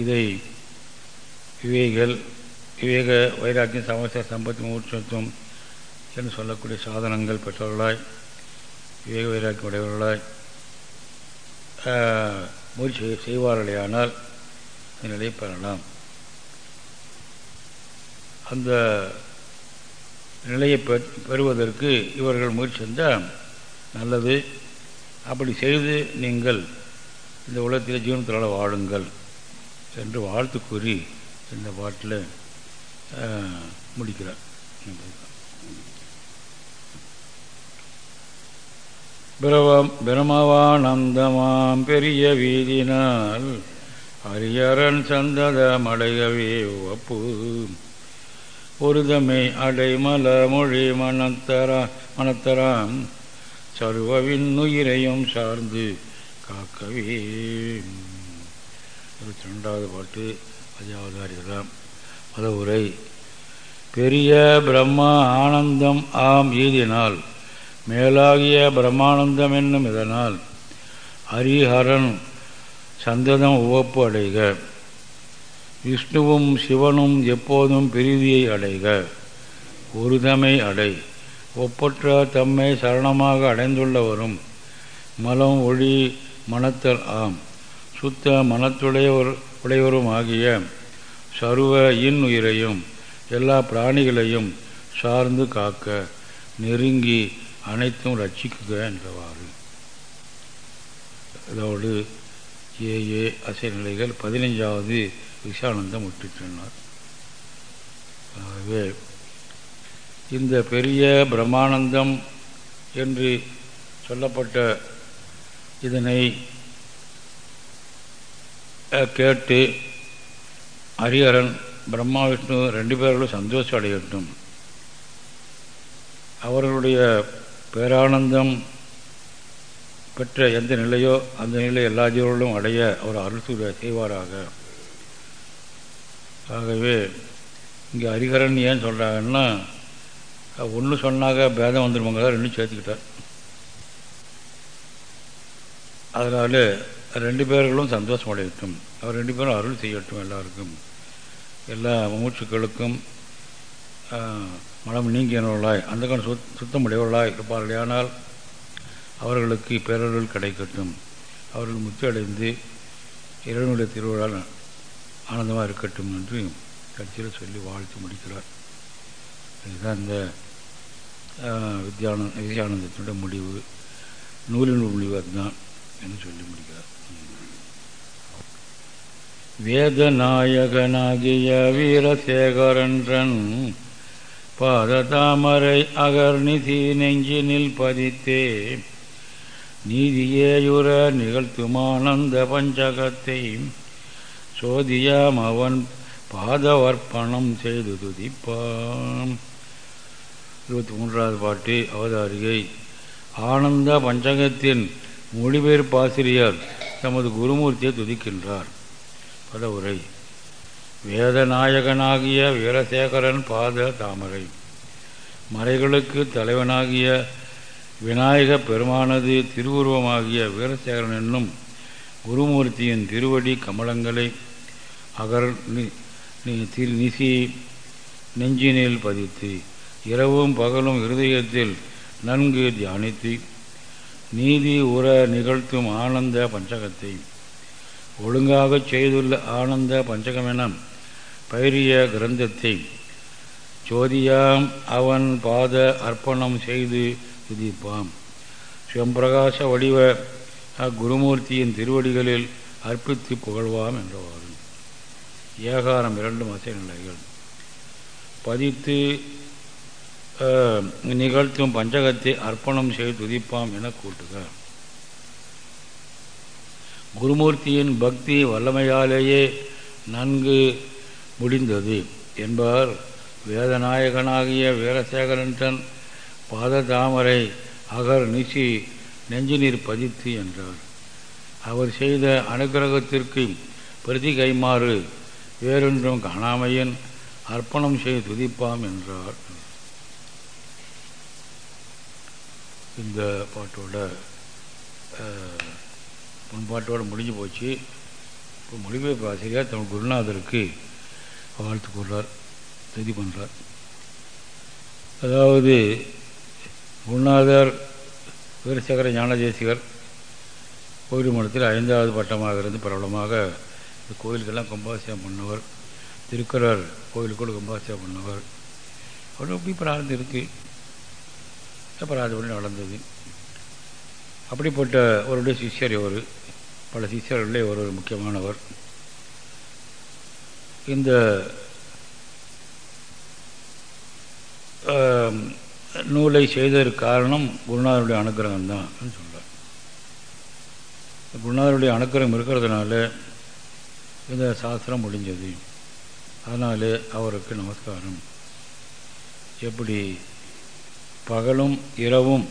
இதை விவேகிகள் விவேக வைராக்கியம் சமஸ்த சம்பத்தி மூர்ச்சத்துவம் என்று சொல்லக்கூடிய சாதனங்கள் பெற்றவர்களாய் விவேக வைராக்கியம் உடையவர்களாய் முயற்சி செய்வார்களேயானால் நிலை நிலையை பெறலாம். அந்த நிலையை பெறுவதற்கு இவர்கள் முயற்சி செஞ்சால் நல்லது. அப்படி செய்து நீங்கள் இந்த உலகத்தில் ஜீவனத்தினால் வாழுங்கள் என்று வாழ்த்து கூறி இந்த பாட்டில் முடிக்கிறார். பிரமவானந்தமாம் பெரிய வீதினால் அரியரன் சந்தத மடையவே ஒப்பு. ஒருதமை அடைமல மொழி மனத்தரா மனத்தராம் சர்வவின் உயிரையும் சார்ந்து காக்கவே. இருபத்தி ரெண்டாவது பாட்டு அஜாவதாரிகளாம் மத உரை பெரிய பிரம்மா ஆனந்தம் ஆம் ஈதினால் மேலாகிய பிரம்மானந்தம் என்னும் இதனால் ஹரிஹரன் சந்ததம் உவப்பு அடைக. விஷ்ணுவும் சிவனும் எப்போதும் பிரீதியை அடைக. ஒருதமை அடை. ஒப்பற்ற தம்மை சரணமாக அடைந்துள்ளவரும் மலம் ஒளி மனத்தல் ஆம். சுத்த மனத்துடையவர் உடையவரும் ஆகிய சர்வ இன் உயிரையும் எல்லா பிராணிகளையும் சார்ந்து காக்க நெருங்கி அனைத்தும் ரட்சிக்குக என்றவாறு. அதோடு ஏ ஏ அசை நிலைகள் பதினைஞ்சாவது விசானந்தம் விட்டுச்சொன்னார் ஆகவே இந்த பெரிய பிரம்மானந்தம் என்று சொல்லப்பட்ட இதனை கேட்டு ஹரிஹரன் பிரம்மா விஷ்ணு ரெண்டு பேர்களும் சந்தோஷம் அடையட்டும். அவர்களுடைய பேரானந்தம் பெற்ற எந்த நிலையோ அந்த நிலை எல்லா ஜீவர்களும் அடைய அவர் அருள் செய்வாராக. ஆகவே இங்கே ஹரிகரன் ஏன் சொல்கிறாங்கன்னா ஒன்று சொன்னாக பேதம் வந்துடுவாங்க ரெண்டும் சேர்த்துக்கிட்டார். அதனால் ரெண்டு பேர்களும் சந்தோஷம் அடையட்டும். அவர் ரெண்டு பேரும் அருள் செய்யட்டும் எல்லாருக்கும். எல்லா மூச்சுக்களுக்கும் மனம் நீங்கியவர்களாய் அந்த கண் சுத் சுத்தமுடையவர்களாய் இருப்பார்களே ஆனால் அவர்களுக்கு பேரர்கள் கிடைக்கட்டும். அவர்கள் முத்தி அடைந்து இறைவனுடைய திருவிழா ஆனந்தமாக இருக்கட்டும் என்று கட்சியில் சொல்லி வாழ்த்து முடிக்கிறார். இதுதான் இந்த வித்யானந்த வித்யானந்தத்தினுடைய முடிவு. நூலின் முடிவு அதுதான் என்று சொல்லி முடிக்கிறார். வேதநாயகனாகிய வீரசேகரன்றன் பாததாமரை அகர்நிதி நெஞ்சினில் பதித்தே. நீதியேயுற நிகழ்த்துமானந்த பஞ்சகத்தை. சோதியாம் அவன் பாதவர்ப்பணம் செய்து துதிப்பான். இருபத்தி மூன்றாவது பாட்டு அவதாரிகை. ஆனந்த பஞ்சகத்தின் மொழிபெயர்ப்பாசிரியர் தமது குருமூர்த்தியை துதிக்கின்றார். பதவுரை. வேதநாயகனாகிய வீரசேகரன் பாத தாமரை. மறைகளுக்கு தலைவனாகிய விநாயக பெருமானது திருவுருவமாகிய வீரசேகரன் என்னும் குருமூர்த்தியின் திருவடி கமலங்களை அகர் நிசி நெஞ்சினில் பதித்து இரவும் பகலும் இருதயத்தில் நன்கு தியானித்து நீதி உற நிகழ்த்தும் ஆனந்த பஞ்சகத்தை. ஒழுங்காகச் செய்துள்ள ஆனந்த பஞ்சகமென பைரிய கிரந்தத்தை ஜோதியாம் அவன் பாத அர்ப்பணம் செய்து துதிப்பாம். சிவம்பிரகாச வடிவ அக்குருமூர்த்தியின் திருவடிகளில் அர்ப்பித்து புகழ்வாம் என்றவாறு. ஏகாரம் இரண்டு மசை நிலைகள் பதித்து நிகழ்த்தும் பஞ்சகத்தை அர்ப்பணம் செய்து துதிப்பாம் என கூட்டுக. குருமூர்த்தியின் பக்தி வல்லமையாலேயே நன்கு முடிந்தது. என்பார். வேதநாயகனாகிய வீரசேகரன் பாததாமரை அகர் நிசி நெஞ்சுநீர் பதித்து என்றார். அவர் செய்த அனுகிரகத்திற்கு பிரதி கைமாறு வேறொன்றும் காணாமையின் அர்ப்பணம் செய்து துதிப்பாம் என்றார். இந்த பாட்டோட முன்பாட்டோடு முடிஞ்சு போச்சு. இப்போ மொழிபெயர்ப்பு ஆசிரியர் தமிழ் குருநாதருக்கு வாழ்த்து கூறுறார் செய்தி பண்ணுறார் அதாவது குருநாதர் வீரசேகர ஞானதேசிகர் கோயில் மடத்தில் ஐந்தாவது பட்டமாக இருந்து பிரபலமாக இந்த கோயிலுக்கெல்லாம் கும்பாசியம் பண்ணவர் திருக்குறள் கோயிலுக்கூட கும்பாசியம் பண்ணவர். அவர் அப்படி பிரார்த்தம் இருக்குது அப்புறம் பண்ணி நடந்தது. அப்படிப்பட்ட அவருடைய சிஷ்யர் இவர் பல சிஷ்யர்களே ஒரு ஒரு முக்கியமானவர். இந்த நூலை செய்ததற்கு காரணம் குருநாதருடைய அனுகிரகம் தான் சொல்கிறார் குருநாதருடைய அனுகிரகம் இருக்கிறதுனால இந்த சாஸ்திரம் முடிஞ்சது. அதனால் அவருக்கு நமஸ்காரம். எப்படி பகலும் இரவும்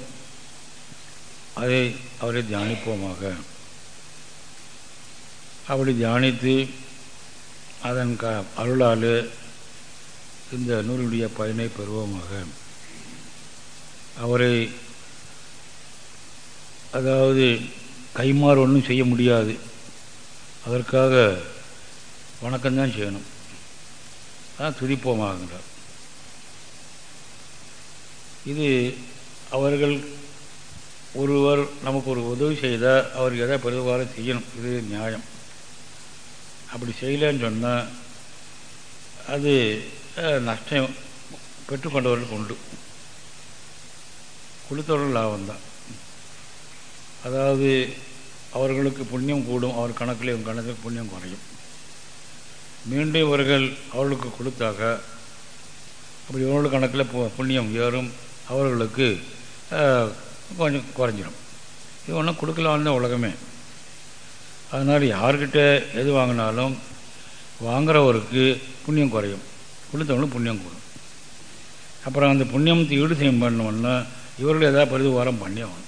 அதை அவரை தியானிப்போமாக. அப்படி தியானித்து அதன் க அருளால் இந்த நூலுடைய பயனை பெறுவோமாக. அவரை அதாவது கைமாறு ஒன்றும் செய்ய முடியாது. அதற்காக வணக்கம்தான் செய்யணும். அதான் துதிப்போமாகின்றார். இது அவர்கள் ஒருவர் நமக்கு ஒரு உதவி செய்தால் அவருக்கு எதாவது பெருவாரம் செய்யணும்? இது நியாயம். அப்படி செய்யலன்னு சொன்னால் அது நஷ்டம் பெற்றுக்கொண்டவர்களுக்கு உண்டு. கொடுத்தவர்கள் லாபம்தான். அதாவது அவர்களுக்கு புண்ணியம் கூடும் அவர் கணக்கில் இவங்க கணக்கில் புண்ணியம் குறையும். மீண்டும் இவர்கள் அவர்களுக்கு கொடுத்தாக அப்படி இவர்கள் கணக்கில் புண்ணியம் ஏறும் அவர்களுக்கு கொஞ்சம் குறைஞ்சிடும் இது ஒன்றும் கொடுக்கலான்னு தான் உலகமே. அதனால் யார்கிட்ட எது வாங்கினாலும் வாங்குறவருக்கு புண்ணியம் குறையும். கொடுத்தவங்களும் புண்ணியம் கூடும். அப்புறம் அந்த புண்ணியத்தை ஈடு செய்யும் பண்ணோம்னா இவர்கள் ஏதாவது பரிதுவாரம் பண்ணி ஆகணும்.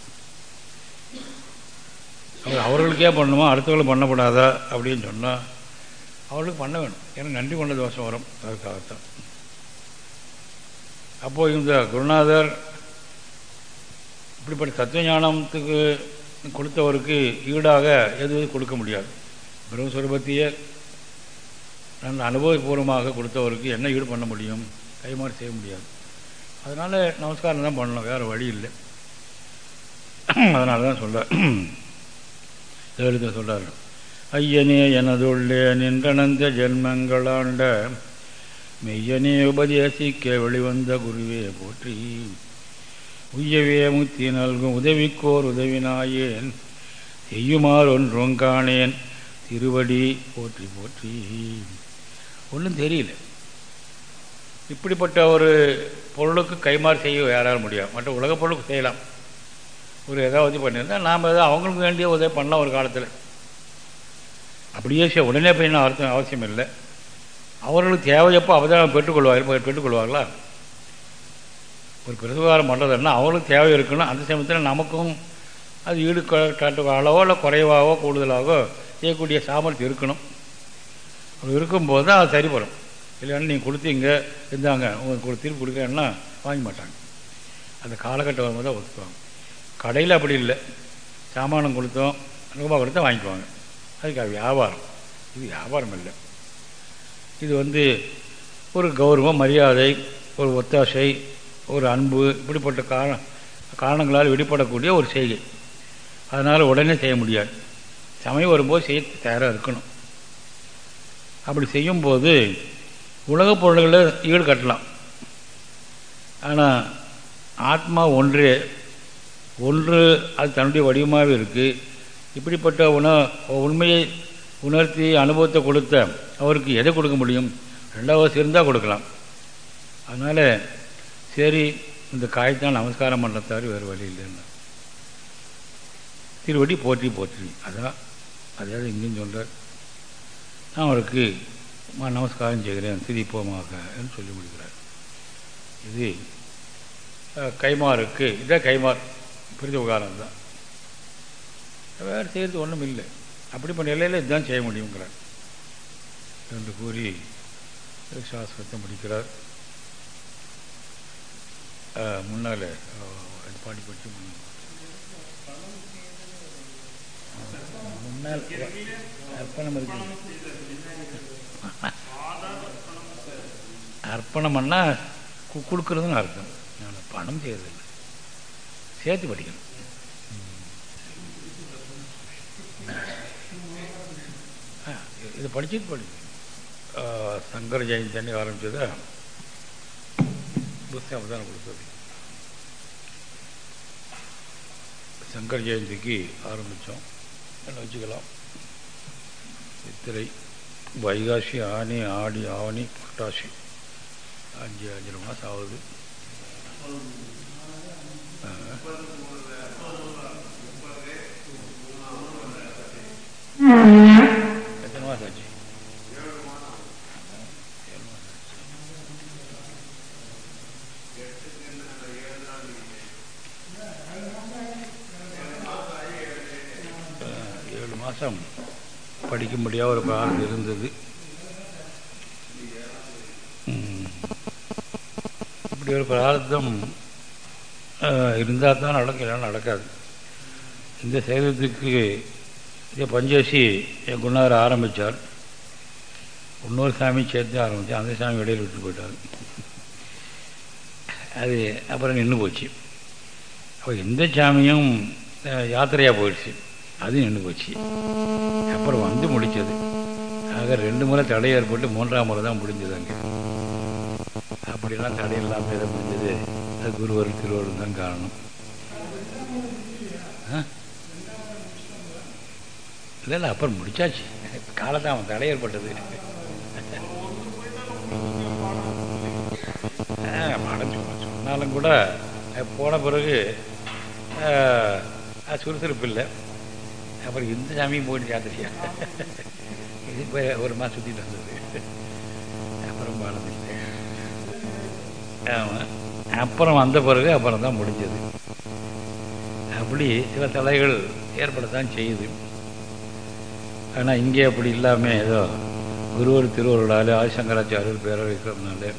அவர் அவர்களுக்கே பண்ணணுமா? அடுத்தவர்களும் பண்ணப்படாதா அப்படின்னு சொன்னால் அவர்களுக்கு பண்ண வேணும். ஏன்னா நன்றி கொண்ட தோஷம் வரும். அதுக்காகத்தான். அப்போது இந்த குருநாதர் இப்படிப்பட்ட தத்துவ ஞானத்துக்கு கொடுத்தவருக்கு ஈடாக எதுவும் கொடுக்க முடியாது. பிரம்மஸ்வரூபத்தையே நல்ல அனுபவபூர்வமாக கொடுத்தவருக்கு என்ன ஈடு பண்ண முடியும்? கைமாறு செய்ய முடியாது. அதனால் நமஸ்காரம் தான் பண்ணலாம் வேறு வழி இல்லை. அதனால தான் சொல்கிறார் எழுத சொல்கிறார் ஐயனே எனதுள்ளே நின்றனந்த ஜென்மங்களாண்ட மெய்யனே உபதேசிக்க வெளிவந்த குருவே போற்றி. உய்யவே முத்தி நல்கும் உதவிக்கோர் உதவினாயேன். செய்யுமாறு ஒன்றும் காணேன். திருவடி போற்றி போற்றி. ஒன்றும் தெரியல. இப்படிப்பட்ட ஒரு பொருளுக்கு கைமாறு செய்ய யாராலும் முடியாது மற்ற உலக பொருளுக்கு செய்யலாம். ஒரு ஏதாவது பண்ணியிருந்தால் நாம் ஏதாவது அவங்களுக்கு வேண்டிய உதவி பண்ணலாம் ஒரு காலத்தில். அப்படியே உடனே பண்ண அர்த்தம் அவசியம் இல்லை. அவர்களுக்கு தேவையப்போ அவதாரம் பெற்றுக்கொள்வார்கள் பெற்றுக்கொள்வார்களா? ஒரு பிரசுகாரம் பண்ணுறதுன்னா அவங்களுக்கு தேவை இருக்கணும் அந்த சமயத்தில் நமக்கும் அது ஈடு காட்டு அளவோ இல்லை குறைவாகவோ கூடுதலாகவோ செய்யக்கூடிய சாமர்த்தியம் இருக்கணும். அப்படி இருக்கும்போது தான் அது சரிபடும். இல்லைன்னா நீங்கள் கொடுத்தீங்க இருந்தாங்க உங்களுக்கு திருப்பி கொடுக்கலன்னா வாங்க மாட்டாங்க. அந்த காலகட்டம் வரும்போது தான் ஒத்துக்குவாங்க. கடையில் அப்படி இல்லை. சாமானம் கொடுத்தோம் ரூபா கொடுத்தா வாங்கிக்குவாங்க. அதுக்கு வியாபாரம். இது வியாபாரம் இல்லை. இது வந்து ஒரு கௌரவம் மரியாதை ஒரு ஒத்தாசை ஒரு அன்பு இப்படிப்பட்ட காரணம் காரணங்களால் வெளிப்படக்கூடிய ஒரு செய்கை அதனால் உடனே செய்ய முடியாது. சமயம் வரும்போது செய்ய தயாராக இருக்கணும். அப்படி செய்யும்போது உலகப் பொருள்களில் ஈடு கட்டலாம். ஆனால் ஆத்மா ஒன்றே ஒன்று அது தன்னுடைய வடிவமாகவே இருக்குது இப்படிப்பட்ட உண உண்மையை உணர்த்தி அனுபவத்தை கொடுத்த அவருக்கு எதை கொடுக்க முடியும்? ரெண்டாவது இருந்தால் கொடுக்கலாம். அதனால் சரி இந்த காயத்தான் நமஸ்காரம் பண்ணுறதாரு வேறு வழி இல்லைன்னு திருவடி போற்றி போற்றி. அதான் அதாவது இங்கேயும் சொல்கிறார் நான் அவருக்கு நமஸ்காரம் செய்கிறேன் திரிப்போமாக என்று சொல்லி முடிக்கிறார். இது கைமாருக்கு இதான் கைமார் புரித உகாரம் தான். வேறு செய்கிறது ஒன்றும் இல்லை. அப்படிப்பட்ட நிலையில் இதுதான் செய்ய முடியுங்கிறார் என்று கூறி சாஸ்திரத்தை முடிக்கிறார். முன்னால் பாடி படித்து முன்னால். அர்ப்பணம் இருக்கு. அர்ப்பணம் பண்ணால் அர்த்தம். நான் பணம் செய்யறதில்லை சேர்த்து படிக்கணும். இது படிச்சுட்டு படி சங்கர ஜெயந்தி அன்னைக்கு ஆரம்பிச்சதா? புத்தகம் தான் கொடுத்தது. சங்கர் ஜெயந்திக்கு ஆரம்பித்தோம். என்ன வச்சுக்கலாம்? சித்திரை வைகாசி ஆனி ஆடி ஆவணி புரட்டாசி. அஞ்சு அஞ்சரை மாதம் ஆகுது. எத்தனை மாதம் ஆச்சு? மாதம் படிக்கும்படியாக ஒரு பிரார்த்தம் இருந்தது. இப்படி ஒரு பிரார்த்தம் இருந்தால் தான் நடக்கும் நடக்காது. இந்த சேதத்துக்கு இதே பஞ்சசி என் குன்னார் ஆரம்பித்தார் இன்னொரு சாமி சேர்த்து ஆரம்பித்தேன் அந்த சாமி இடையில் விட்டு போயிட்டார். அது அப்புறம் நின்று போச்சு. அப்போ எந்த சாமியும் யாத்திரையாக போயிடுச்சு. அது நின்று போச்சு. அப்புறம் வந்து முடித்தது ஆக ரெண்டு முறை தடை ஏற்பட்டு மூன்றாம் முறை தான் முடிஞ்சது அங்கே. அப்படிலாம் தடை இல்லாமல் எதை முடிஞ்சது? அது குருவர் திருவள்ளுவர் தான் காரணம். இல்லை இல்லை அப்புறம் முடிச்சாச்சு. அவன் தடை ஏற்பட்டது. சொன்னாலும் கூட போன பிறகு சுறுசுறுப்பு இல்லை. அப்புறம் எந்த சாமியும் போயிட்டு யாத்திரையா இது இப்போ ஒரு மாதம் சுற்றிட்டு வந்தது. அப்புறம் பாடமில்லை ஆமாம் அப்புறம் வந்த பிறகு அப்புறம் தான் முடிஞ்சது. அப்படி சில தலைகள் ஏற்படத்தான் செய்யுது. ஆனால் இங்கே அப்படி இல்லாமல் ஏதோ குருவர் திருவருளால் ஆதிசங்கராச்சாரியர் பேரவை இருக்கிறதுனால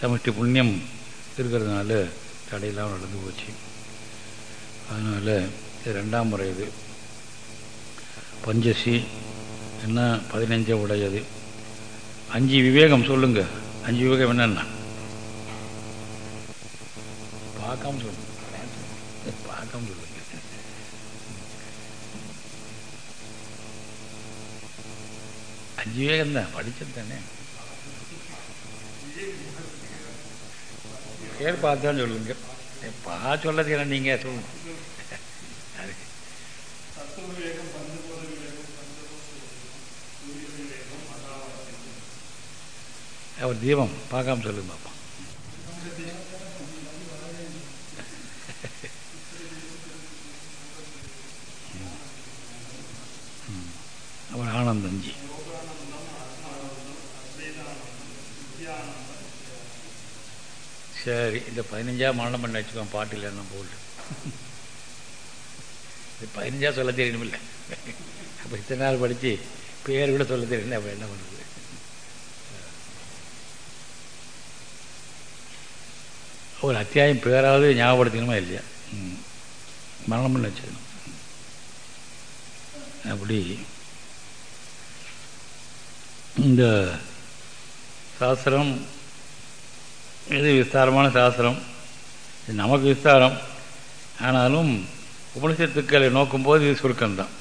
சமஷ்டி புண்ணியம் இருக்கிறதுனால தடையெல்லாம் நடந்து போச்சு. அதனால் இது ரெண்டாம் முறை இது. பஞ்சசி என்ன பதினஞ்சை உடையது. அஞ்சு விவேகம் சொல்லுங்க. அஞ்சு விவேகம் என்னென்ன? பார்க்காம சொல்லுங்க பார்க்காம சொல்லுங்க அஞ்சு விவேகம் தான். படிச்சது தானே. பேர் பார்த்தான்னு சொல்லுங்க. பா சொல்லதுக்கு என்ன நீங்க சொல்லுங்க. அவர் தீபம். பார்க்காம சொல்லுங்க பாப்பா. அவர் ஆனந்தஞ்சி சரி இந்த பதினஞ்சா மரணம் பண்ணி வச்சுக்கோ பாட்டு இல்லைன்னா போட்டு. இது பதினஞ்சா சொல்ல தெரியணும் இல்லை அப்போ இத்தனை நாள் படித்து பேர் கூட சொல்ல தெரியல அப்போ என்ன பண்ணுறது? ஒரு அத்தியாயம் பேராவது ஞாபகப்படுத்தணுமா இல்லையா மரணம் பண்ணி வச்சிடணும் அப்படி இந்த சாஸ்திரம் இது விஸ்தாரமான சாஸ்திரம் இது நமக்கு விஸ்தாரம் ஆனாலும் உபனிஷத்துக்களை நோக்கும்போது இது சுருக்கம்தான்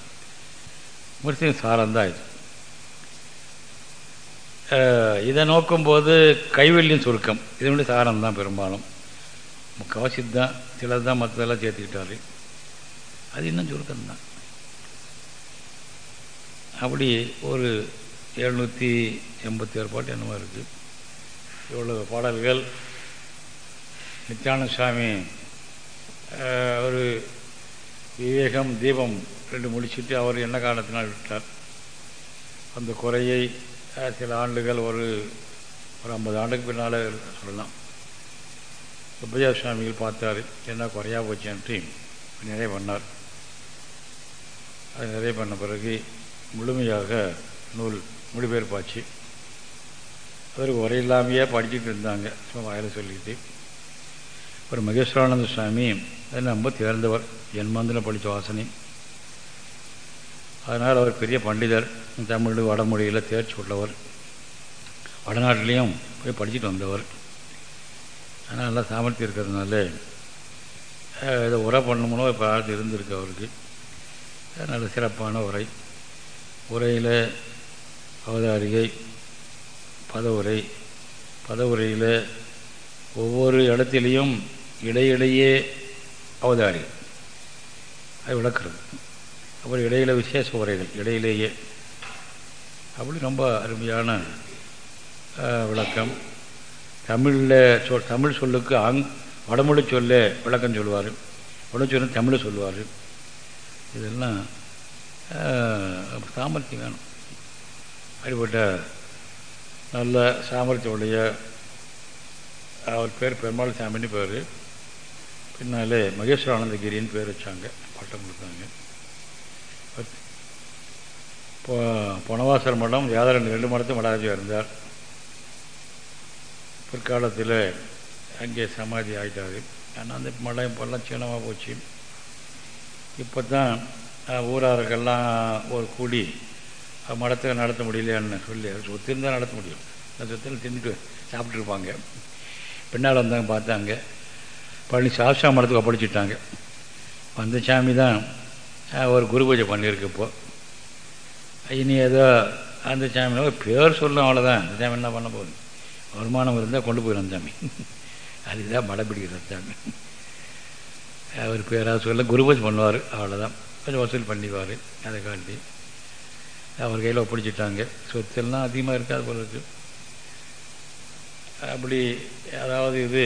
உபனிஷத்தின் சாரம்தான் இது இதை நோக்கும்போது கைவெல்லியும் சுருக்கம் இதனுடைய சாரம் தான் பெரும்பாலும் முக்கால்வாசி தான் சிலது தான் மற்றதெல்லாம் சேர்த்துக்கிட்டாரு அது இன்னும் சுருக்கம்தான். அப்படி ஒரு எழுநூற்றி எண்பத்தி ஆறு பாட்டு என்னமோ இருக்குது இவ்வளவு பாடல்கள் நித்யானந்த சுவாமி ஒரு விவேகம் தீபம் ரெண்டு முடிச்சுட்டு அவர் என்ன காரணத்தினால் விட்டார்? அந்த குறையை சில ஆண்டுகள் ஒரு ஒரு ஐம்பது ஆண்டுக்கு பின்னால் சொல்லலாம். சுப்பையா சுவாமிகள் பார்த்தார். என்ன குறையா போச்சுன்ட்டு நிறைய பண்ணார். அது நிறைய பண்ண பிறகு முழுமையாக நூல் மொழிபெயர்ப்பாச்சு அவர் உரை இல்லாமையே படிச்சுட்டு இருந்தாங்க. சும்மா வாயில் சொல்லிக்கிட்டு. ஒரு மகேஸ்வரானந்த சுவாமி அது ரொம்ப தேர்ந்தவர் ஜென்மந்தில் படித்த வாசனை. அதனால் அவர் பெரிய பண்டிதர். தமிழ் வடமொழியில் தேர்ச்சி உள்ளவர். வடநாட்டிலையும் போய் படிச்சுட்டு வந்தவர். ஆனால் நல்லா சாமர்த்தியம் இருக்கிறதுனால இதை உரை பண்ணணும்னோ இப்போ ஆழ்த்து இருந்திருக்கு அவருக்கு. நல்ல சிறப்பான உரை. உரையில் அவதாரிகை பதவுரை. பதவுரையில் ஒவ்வொரு இடத்திலையும் இடையிடையே அவதாரி. அது விளக்குறது. அப்புறம் இடையில விசேஷ உரைகள் இடையிலேயே. அப்படி ரொம்ப அருமையான விளக்கம். தமிழில் சொல் தமிழ் சொல்லுக்கு ஆங் வடமொழி சொல்ல விளக்கம் சொல்லுவார். வடமொழி சொல்ல தமிழை சொல்லுவார். இதெல்லாம் சாமர்த்தியம் வேணும். அப்படிப்பட்ட நல்ல சாமர்த்தியமுடைய அவர் பேர் பெருமாள் சாமின்னு பேர். பின்னாலே மகேஸ்வர ஆனந்தகிரின்னு பேர் வச்சாங்க. பட்டம் கொடுத்தாங்க. இப்போ பொனவாசல் மடம் யாதரன் ரெண்டு மடத்தும் மடாதியாக இருந்தார். பிற்காலத்தில் அங்கே சமாதி ஆகிட்டாரு ஆனால் அந்த மடம் இப்போல்லாம் சீனமாக போச்சு. இப்போ தான் ஊராருக்கெல்லாம் ஒரு கூடி மடத்தை நடத்த முடியலையான்னு சொல்லி சொத்து இருந்தால் நடத்த முடியும். அந்த சொத்தில் தின்னுட்டு சாப்பிட்ருப்பாங்க பின்னால் வந்தாங்க பார்த்தாங்க. பழனி சாஸ்தா மடத்துக்கு ஒப்படைச்சிட்டாங்க அந்த சாமி தான் ஒரு குரு பூஜை பண்ணியிருக்கு இப்போது இனி ஏதோ அந்த சாமி பேர் சொல்லும் அவ்வளோதான் அந்த சாமி என்ன பண்ண போகுது? வருமானம் இருந்தால் கொண்டு போயிடும் சாமி. அதுதான் மடை பிடிக்கிறது சாமி. அவர் பேராக சொல்ல குரு பண்ணுவார் அவ்வளோதான் கொஞ்சம் வசூல் பண்ணிவார் அதை காட்டி. அவர் கையில் ஒப்பிடிச்சிட்டாங்க. சொத்தெல்லாம் அதிகமாக இருக்காது போல இருக்கு. அப்படி அதாவது இது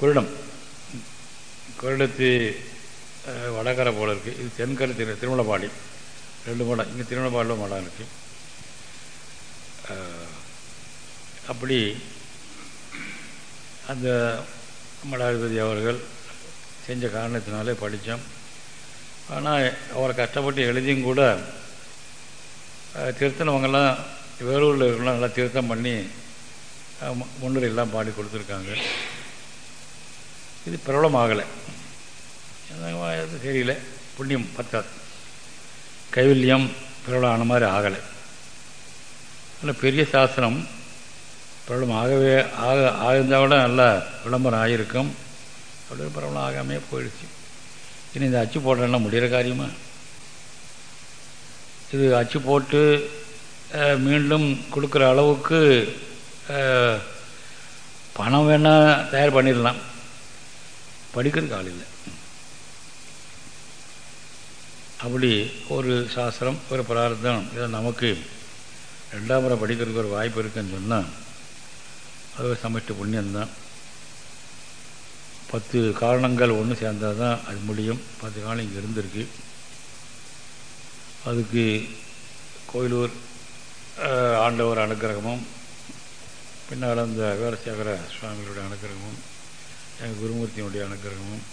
குருடம். குருடத்து வடகரை போல இருக்குது இது தென்கரை திரு திருமலபாடி ரெண்டு மடம். இங்கே திருமலபாடியில் மடம் இருக்குது அப்படி அந்த மடாதிபதி அவர்கள் செஞ்ச காரணத்தினாலே படித்தோம். ஆனால் அவரை கஷ்டப்பட்டு எழுதியும் கூட திருத்தனவங்கெல்லாம் வேலூரில் இருக்கலாம் நல்லா திருத்தம் பண்ணி முன்னுரையெல்லாம் பாடி கொடுத்துருக்காங்க. இது பிரபலம் ஆகலை தெரியல. புண்ணியம் பத்தாது. கைவில்யம் பிரபலம் ஆன மாதிரி ஆகலை. ஆனால் பெரிய சாஸ்திரம் பிரபலம் ஆகவே ஆக ஆகிருந்தால் கூட நல்லா விளம்பரம் ஆகியிருக்கும். அப்படி பிரபலம் ஆகாமே போயிடுச்சு. இனி இந்த அச்சு போடுறதுலாம் முடிகிற காரியமா? இது அச்சு போட்டு மீண்டும் கொடுக்குற அளவுக்கு பணம் வேணால் தயார் பண்ணிடலாம். படிக்கிறதுக்கு ஆள் இல்லை. அப்படி ஒரு சாஸ்திரம் ஒரு பிரார்த்தம் இதை நமக்கு ரெண்டாம் முறை படிக்கிறதுக்கு ஒரு வாய்ப்பு இருக்குன்னு சொன்னால் அது ஒரு சமஷ்டி புண்ணியம்தான். பத்து காரணங்கள் ஒன்று சேர்ந்தால் தான் அது முடியும். பத்து காலம் இங்கே இருந்திருக்கு. அதுக்கு கோயிலூர் ஆண்டவர் அனுகிரகமும் பின்னால் அந்த வீரசேகர சுவாமிகளுடைய அனுகிரகமும் எங்கள் குருமூர்த்தியினுடைய அனுகிரகமும்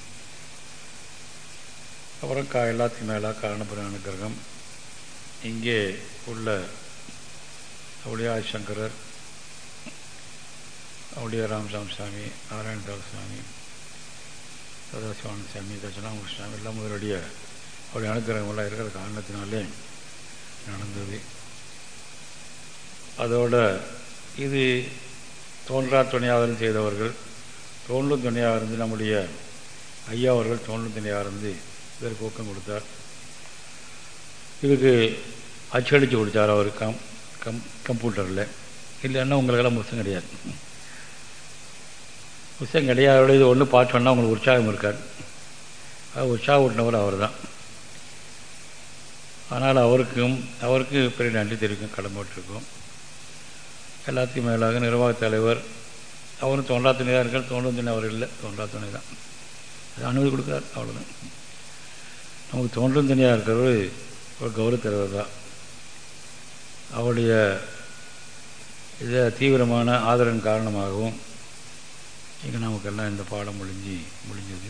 அப்புறம் கா எல்லாத்துக்கு மேலே காரணப்புற அனுகிரகம். இங்கே உள்ள அப்படியே ஆதிசங்கரர் அப்படியே ராமசாமி சாமி நாராயணதாஸ் சாமி சதாசிவான சாமி தட்சிணாமூர்த்தி சாமி எல்லாம் முதலுடைய அவருடைய அனுகிரகமெல்லாம் இருக்கிற காரணத்தினாலே நடந்தது. அதோட இது தோன்றா துணையாக இருந்து செய்தவர்கள் தோன்றும் துணையாக இருந்து நம்முடைய ஐயா அவர்கள் தோன்றும் துணையாக இருந்து இதற்கு ஊக்கம் கொடுத்தார். இதுக்கு அச்சடித்து கொடுத்தார் அவர் கம் கம் கம்ப்யூட்டரில். இல்லைன்னா உங்களுக்கெல்லாம் புத்தகம் கிடையாது. விஷயம் கிடையாது. இது ஒன்று பார்த்து சொன்னால் அவங்களுக்கு உற்சாகம் இருக்காது. அது உற்சாக ஊட்டினவர் அவர் தான் ஆனால் அவருக்கும் அவருக்கு பெரிய நன்றி தெரிவிக்கும் கடமைப்பட்டிருக்கும். எல்லாத்தையும் மேலாக நிர்வாகத் தலைவர் அவரும் தோன்றா துணையாக இருக்கார். தோன்ற துணை அவர் இல்லை தோன்றா துணை தான். அது அனுமதி கொடுக்குறார் அவ்வளோதான் நமக்கு தோன்றும் துணையாக இருக்கிறவர் ஒரு கௌரவ தலைவர் தான். அவருடைய இதை தீவிரமான ஆதரவின் காரணமாகவும் இங்கே நமக்கெல்லாம் இந்த பாடம் முடிஞ்சு முடிஞ்சது.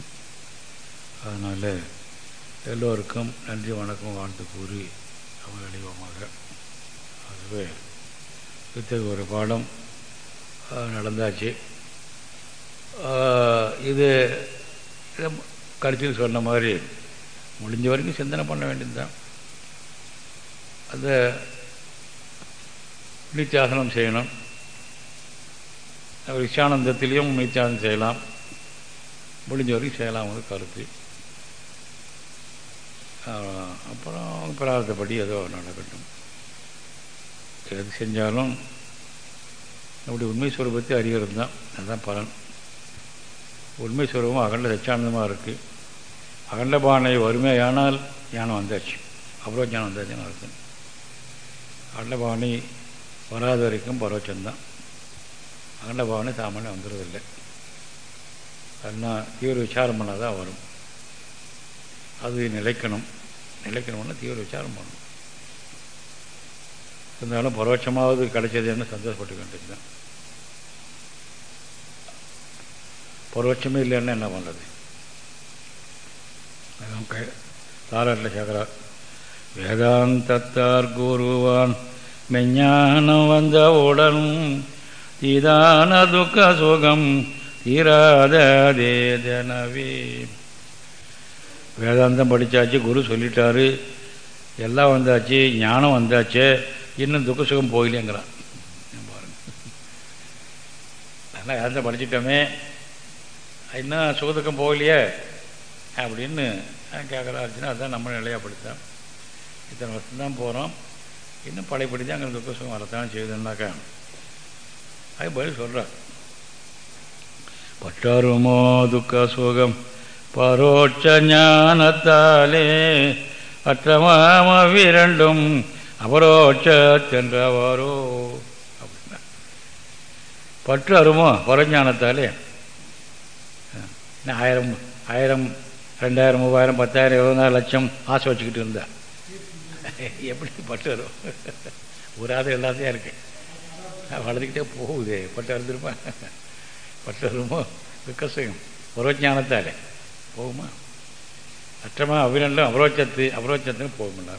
அதனால் எல்லோருக்கும் நன்றி வணக்கம் வாழ்த்து கூறி நம்ம அடைவோமாக ஆகவே இத்தகைய ஒரு பாடம் நடந்தாச்சு. இது கடைசியில் சொன்ன மாதிரி முடிஞ்ச வரைக்கும் சிந்தனை பண்ண வேண்டியதுதான். அந்த நித்தியாசனம் செய்யணும். விசானந்தத்திலையும் நித்தியாசனம் செய்யலாம். முடிஞ்ச வரைக்கும் செய்யலாம் வந்து கருத்து. அப்புறம் பிரார்த்தப்படி ஏதோ நடக்கட்டும். எது செஞ்சாலும் நம்முடைய உண்மை சுரூபத்தை அறிகிறது தான். அதுதான் பலன். உண்மை சுரூபம் அகண்ட சச்சானந்தமாக இருக்குது அகண்டபானை வறுமையானால் ஞானம் வந்தாச்சு. அப்புறம் ஞானம் வந்தாச்சுன்னு அர்த்தம். அகண்டபாவனை வராத வரைக்கும் அகண்ட பாவனை சாமானியம் வந்துடுறதில்லை அதனால் தீவிர விசாரம் பண்ணால் தான் வரும். அது நிலைக்கணும். நிலைக்கணும்னா தீவிர விசாரம் பண்ணணும். இருந்தாலும் பரோட்சமாவது கிடைச்சதுன்னு சந்தோஷப்பட்டு வேண்டியது பரோட்சமே இல்லைன்னா என்ன பண்ணுறது தாராட்டில் சேகரா. வேதாந்தத்தார் கூறுவான் மெஞ்ஞானம் வந்தவுடன் தீதான துக்க சுகம் தீராதேதனவே வேதாந்தம் படித்தாச்சு குரு சொல்லிட்டாரு எல்லாம் வந்தாச்சு ஞானம் வந்தாச்சு இன்னும் துக்க சுகம் போகலைங்கிறான் பாருங்க அதெல்லாம் வேதாந்தம் படிச்சுட்டோமே இன்னும் சுகதுக்கம் போகலையே அப்படின்னு கேட்குறாச்சுன்னா அதுதான் நம்ம நிலையாப்படுத்தான் இத்தனை வருஷம் தான் போகிறோம் இன்னும் பழையபடி தான் அங்கே துக்க சுகம் வரத்தான் செய்யுதுன்னாக்கா அது பதில் சொல்கிறார் பட்டருமோ துக்க சுகம் பரோட்ச ஞானத்தாலே அற்றமாம விரண்டும் அபரோட்சென்றவாரோ அப்படின்னா பற்று அருமோ பரஞ்ஞானத்தாலே ஆயிரம் ஆயிரம் ரெண்டாயிரம் மூவாயிரம் பத்தாயிரம் இருபதாயிரம் லட்சம் ஆசை வச்சுக்கிட்டு இருந்தா எப்படி பட்டு வரும் ஊராத எல்லாத்தையும் இருக்கு. வளர்ந்துக்கிட்டே போகுது. பட்டு வளர்ந்துருமா பட்டு வருமோ விக்கசம் பரவஜானத்தாலே. போகுமா? அற்றமா அபிநண்டம் அபரோட்சத்து அபரோச்சத்துன்னு போகும்ல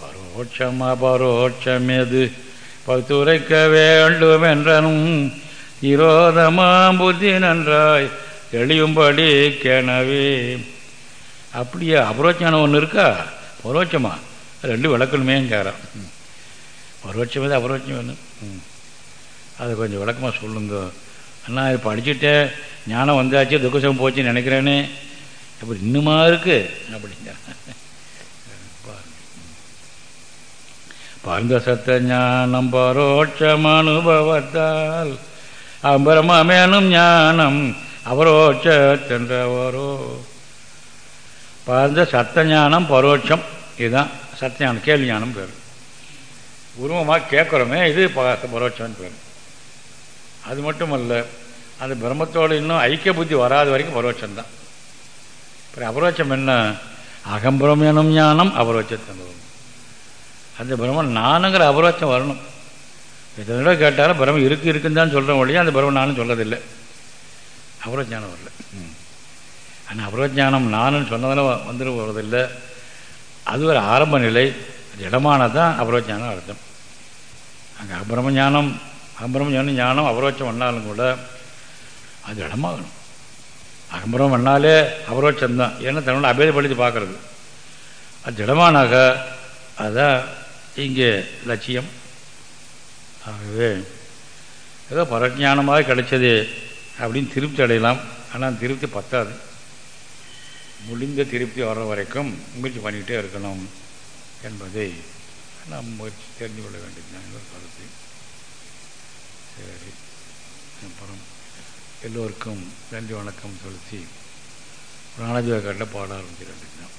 பரோட்சம் அபரோட்சம் எது பத்துரைக்க வேண்டும் என்றனும் இரோதமாம் புத்தி நன்றாய் தெளியும்படி கேனவே அப்படியே? அபரோட்சானம் ஒன்று இருக்கா? பரோட்சமா. ரெண்டு விளக்கணுமேங்கிறான் பரோட்சம் இது அபரோட்சம் வேணும் அது கொஞ்சம் விளக்கமாக சொல்லுங்க. அண்ணா இது படிச்சுட்டேன் ஞானம் வந்தாச்சு துக்கசம் போச்சுன்னு நினைக்கிறேனே. அப்படி இன்னுமா இருக்கு? அப்படிங்க பாருங்க. சத்த ஞானம் பரோட்சம் அனுபவத்தால் அம்பரமேனும் ஞானம் அபரோட்சென்றவரோ பார்ந்த சத்த ஞானம் பரோட்சம் இதுதான். சத்தியானம் கேள்வி ஞானம் பேர். உருவமாக கேட்குறோமே இது பரோட்சம்னு பேர் அது மட்டும் அல்ல அந்த பிரம்மத்தோடு இன்னும் ஐக்கிய புத்தி வராத வரைக்கும் பரோட்சம்தான். அப்புறம் அபரோட்சம் என்ன? அகம்பிரம் எனும் ஞானம் அபரோட்சத்தை அந்த பிரம்மன் நானுங்கிற அபரோட்சம் வரணும். எத்தனை கேட்டாலும் பிரம்மம் இருக்கு இருக்குன்னு தான் சொல்கிறோம் வழியா அந்த பிரம்மன் நானும் சொல்லதில்லை. அபரோஜானம் வரல. ஆனால் அபரோஜானம் நானுன்னு சொன்னதால வந்துட்டு போகிறதில்லை அது ஒரு ஆரம்ப நிலை அது இடமானது தான் அபரோஜானம் அர்த்தம். அங்கே அபிரம ஞானம் அகம்பிரம ஞானம் ஞானம் அபரோட்சம் பண்ணாலும் கூட அது இடமாகணும். அகம்பிரம் பண்ணாலே அபரோட்சம்தான் ஏன்னா தன்னோட அபேதப்படுத்தி பார்க்குறது. அது திடமானாக அதுதான் இங்கே லட்சியம். ஆகவே ஏதோ பரஜானமாக கிடைச்சது அப்படின்னு திருப்தி அடையலாம். ஆனால் திருப்தி பத்தாது. முடிந்த திருப்தி வர்ற வரைக்கும் முயற்சி பண்ணிக்கிட்டே இருக்கணும் என்பதை நாம் முயற்சி தெரிந்து கொள்ள வேண்டியதுதான் ஒரு கருத்து சரி. அப்புறம் எல்லோருக்கும் நன்றி வணக்கம் செலுத்தி பிராணஜீவ கட்டில் பாட ஆரம்பிக்க வேண்டியதுதான்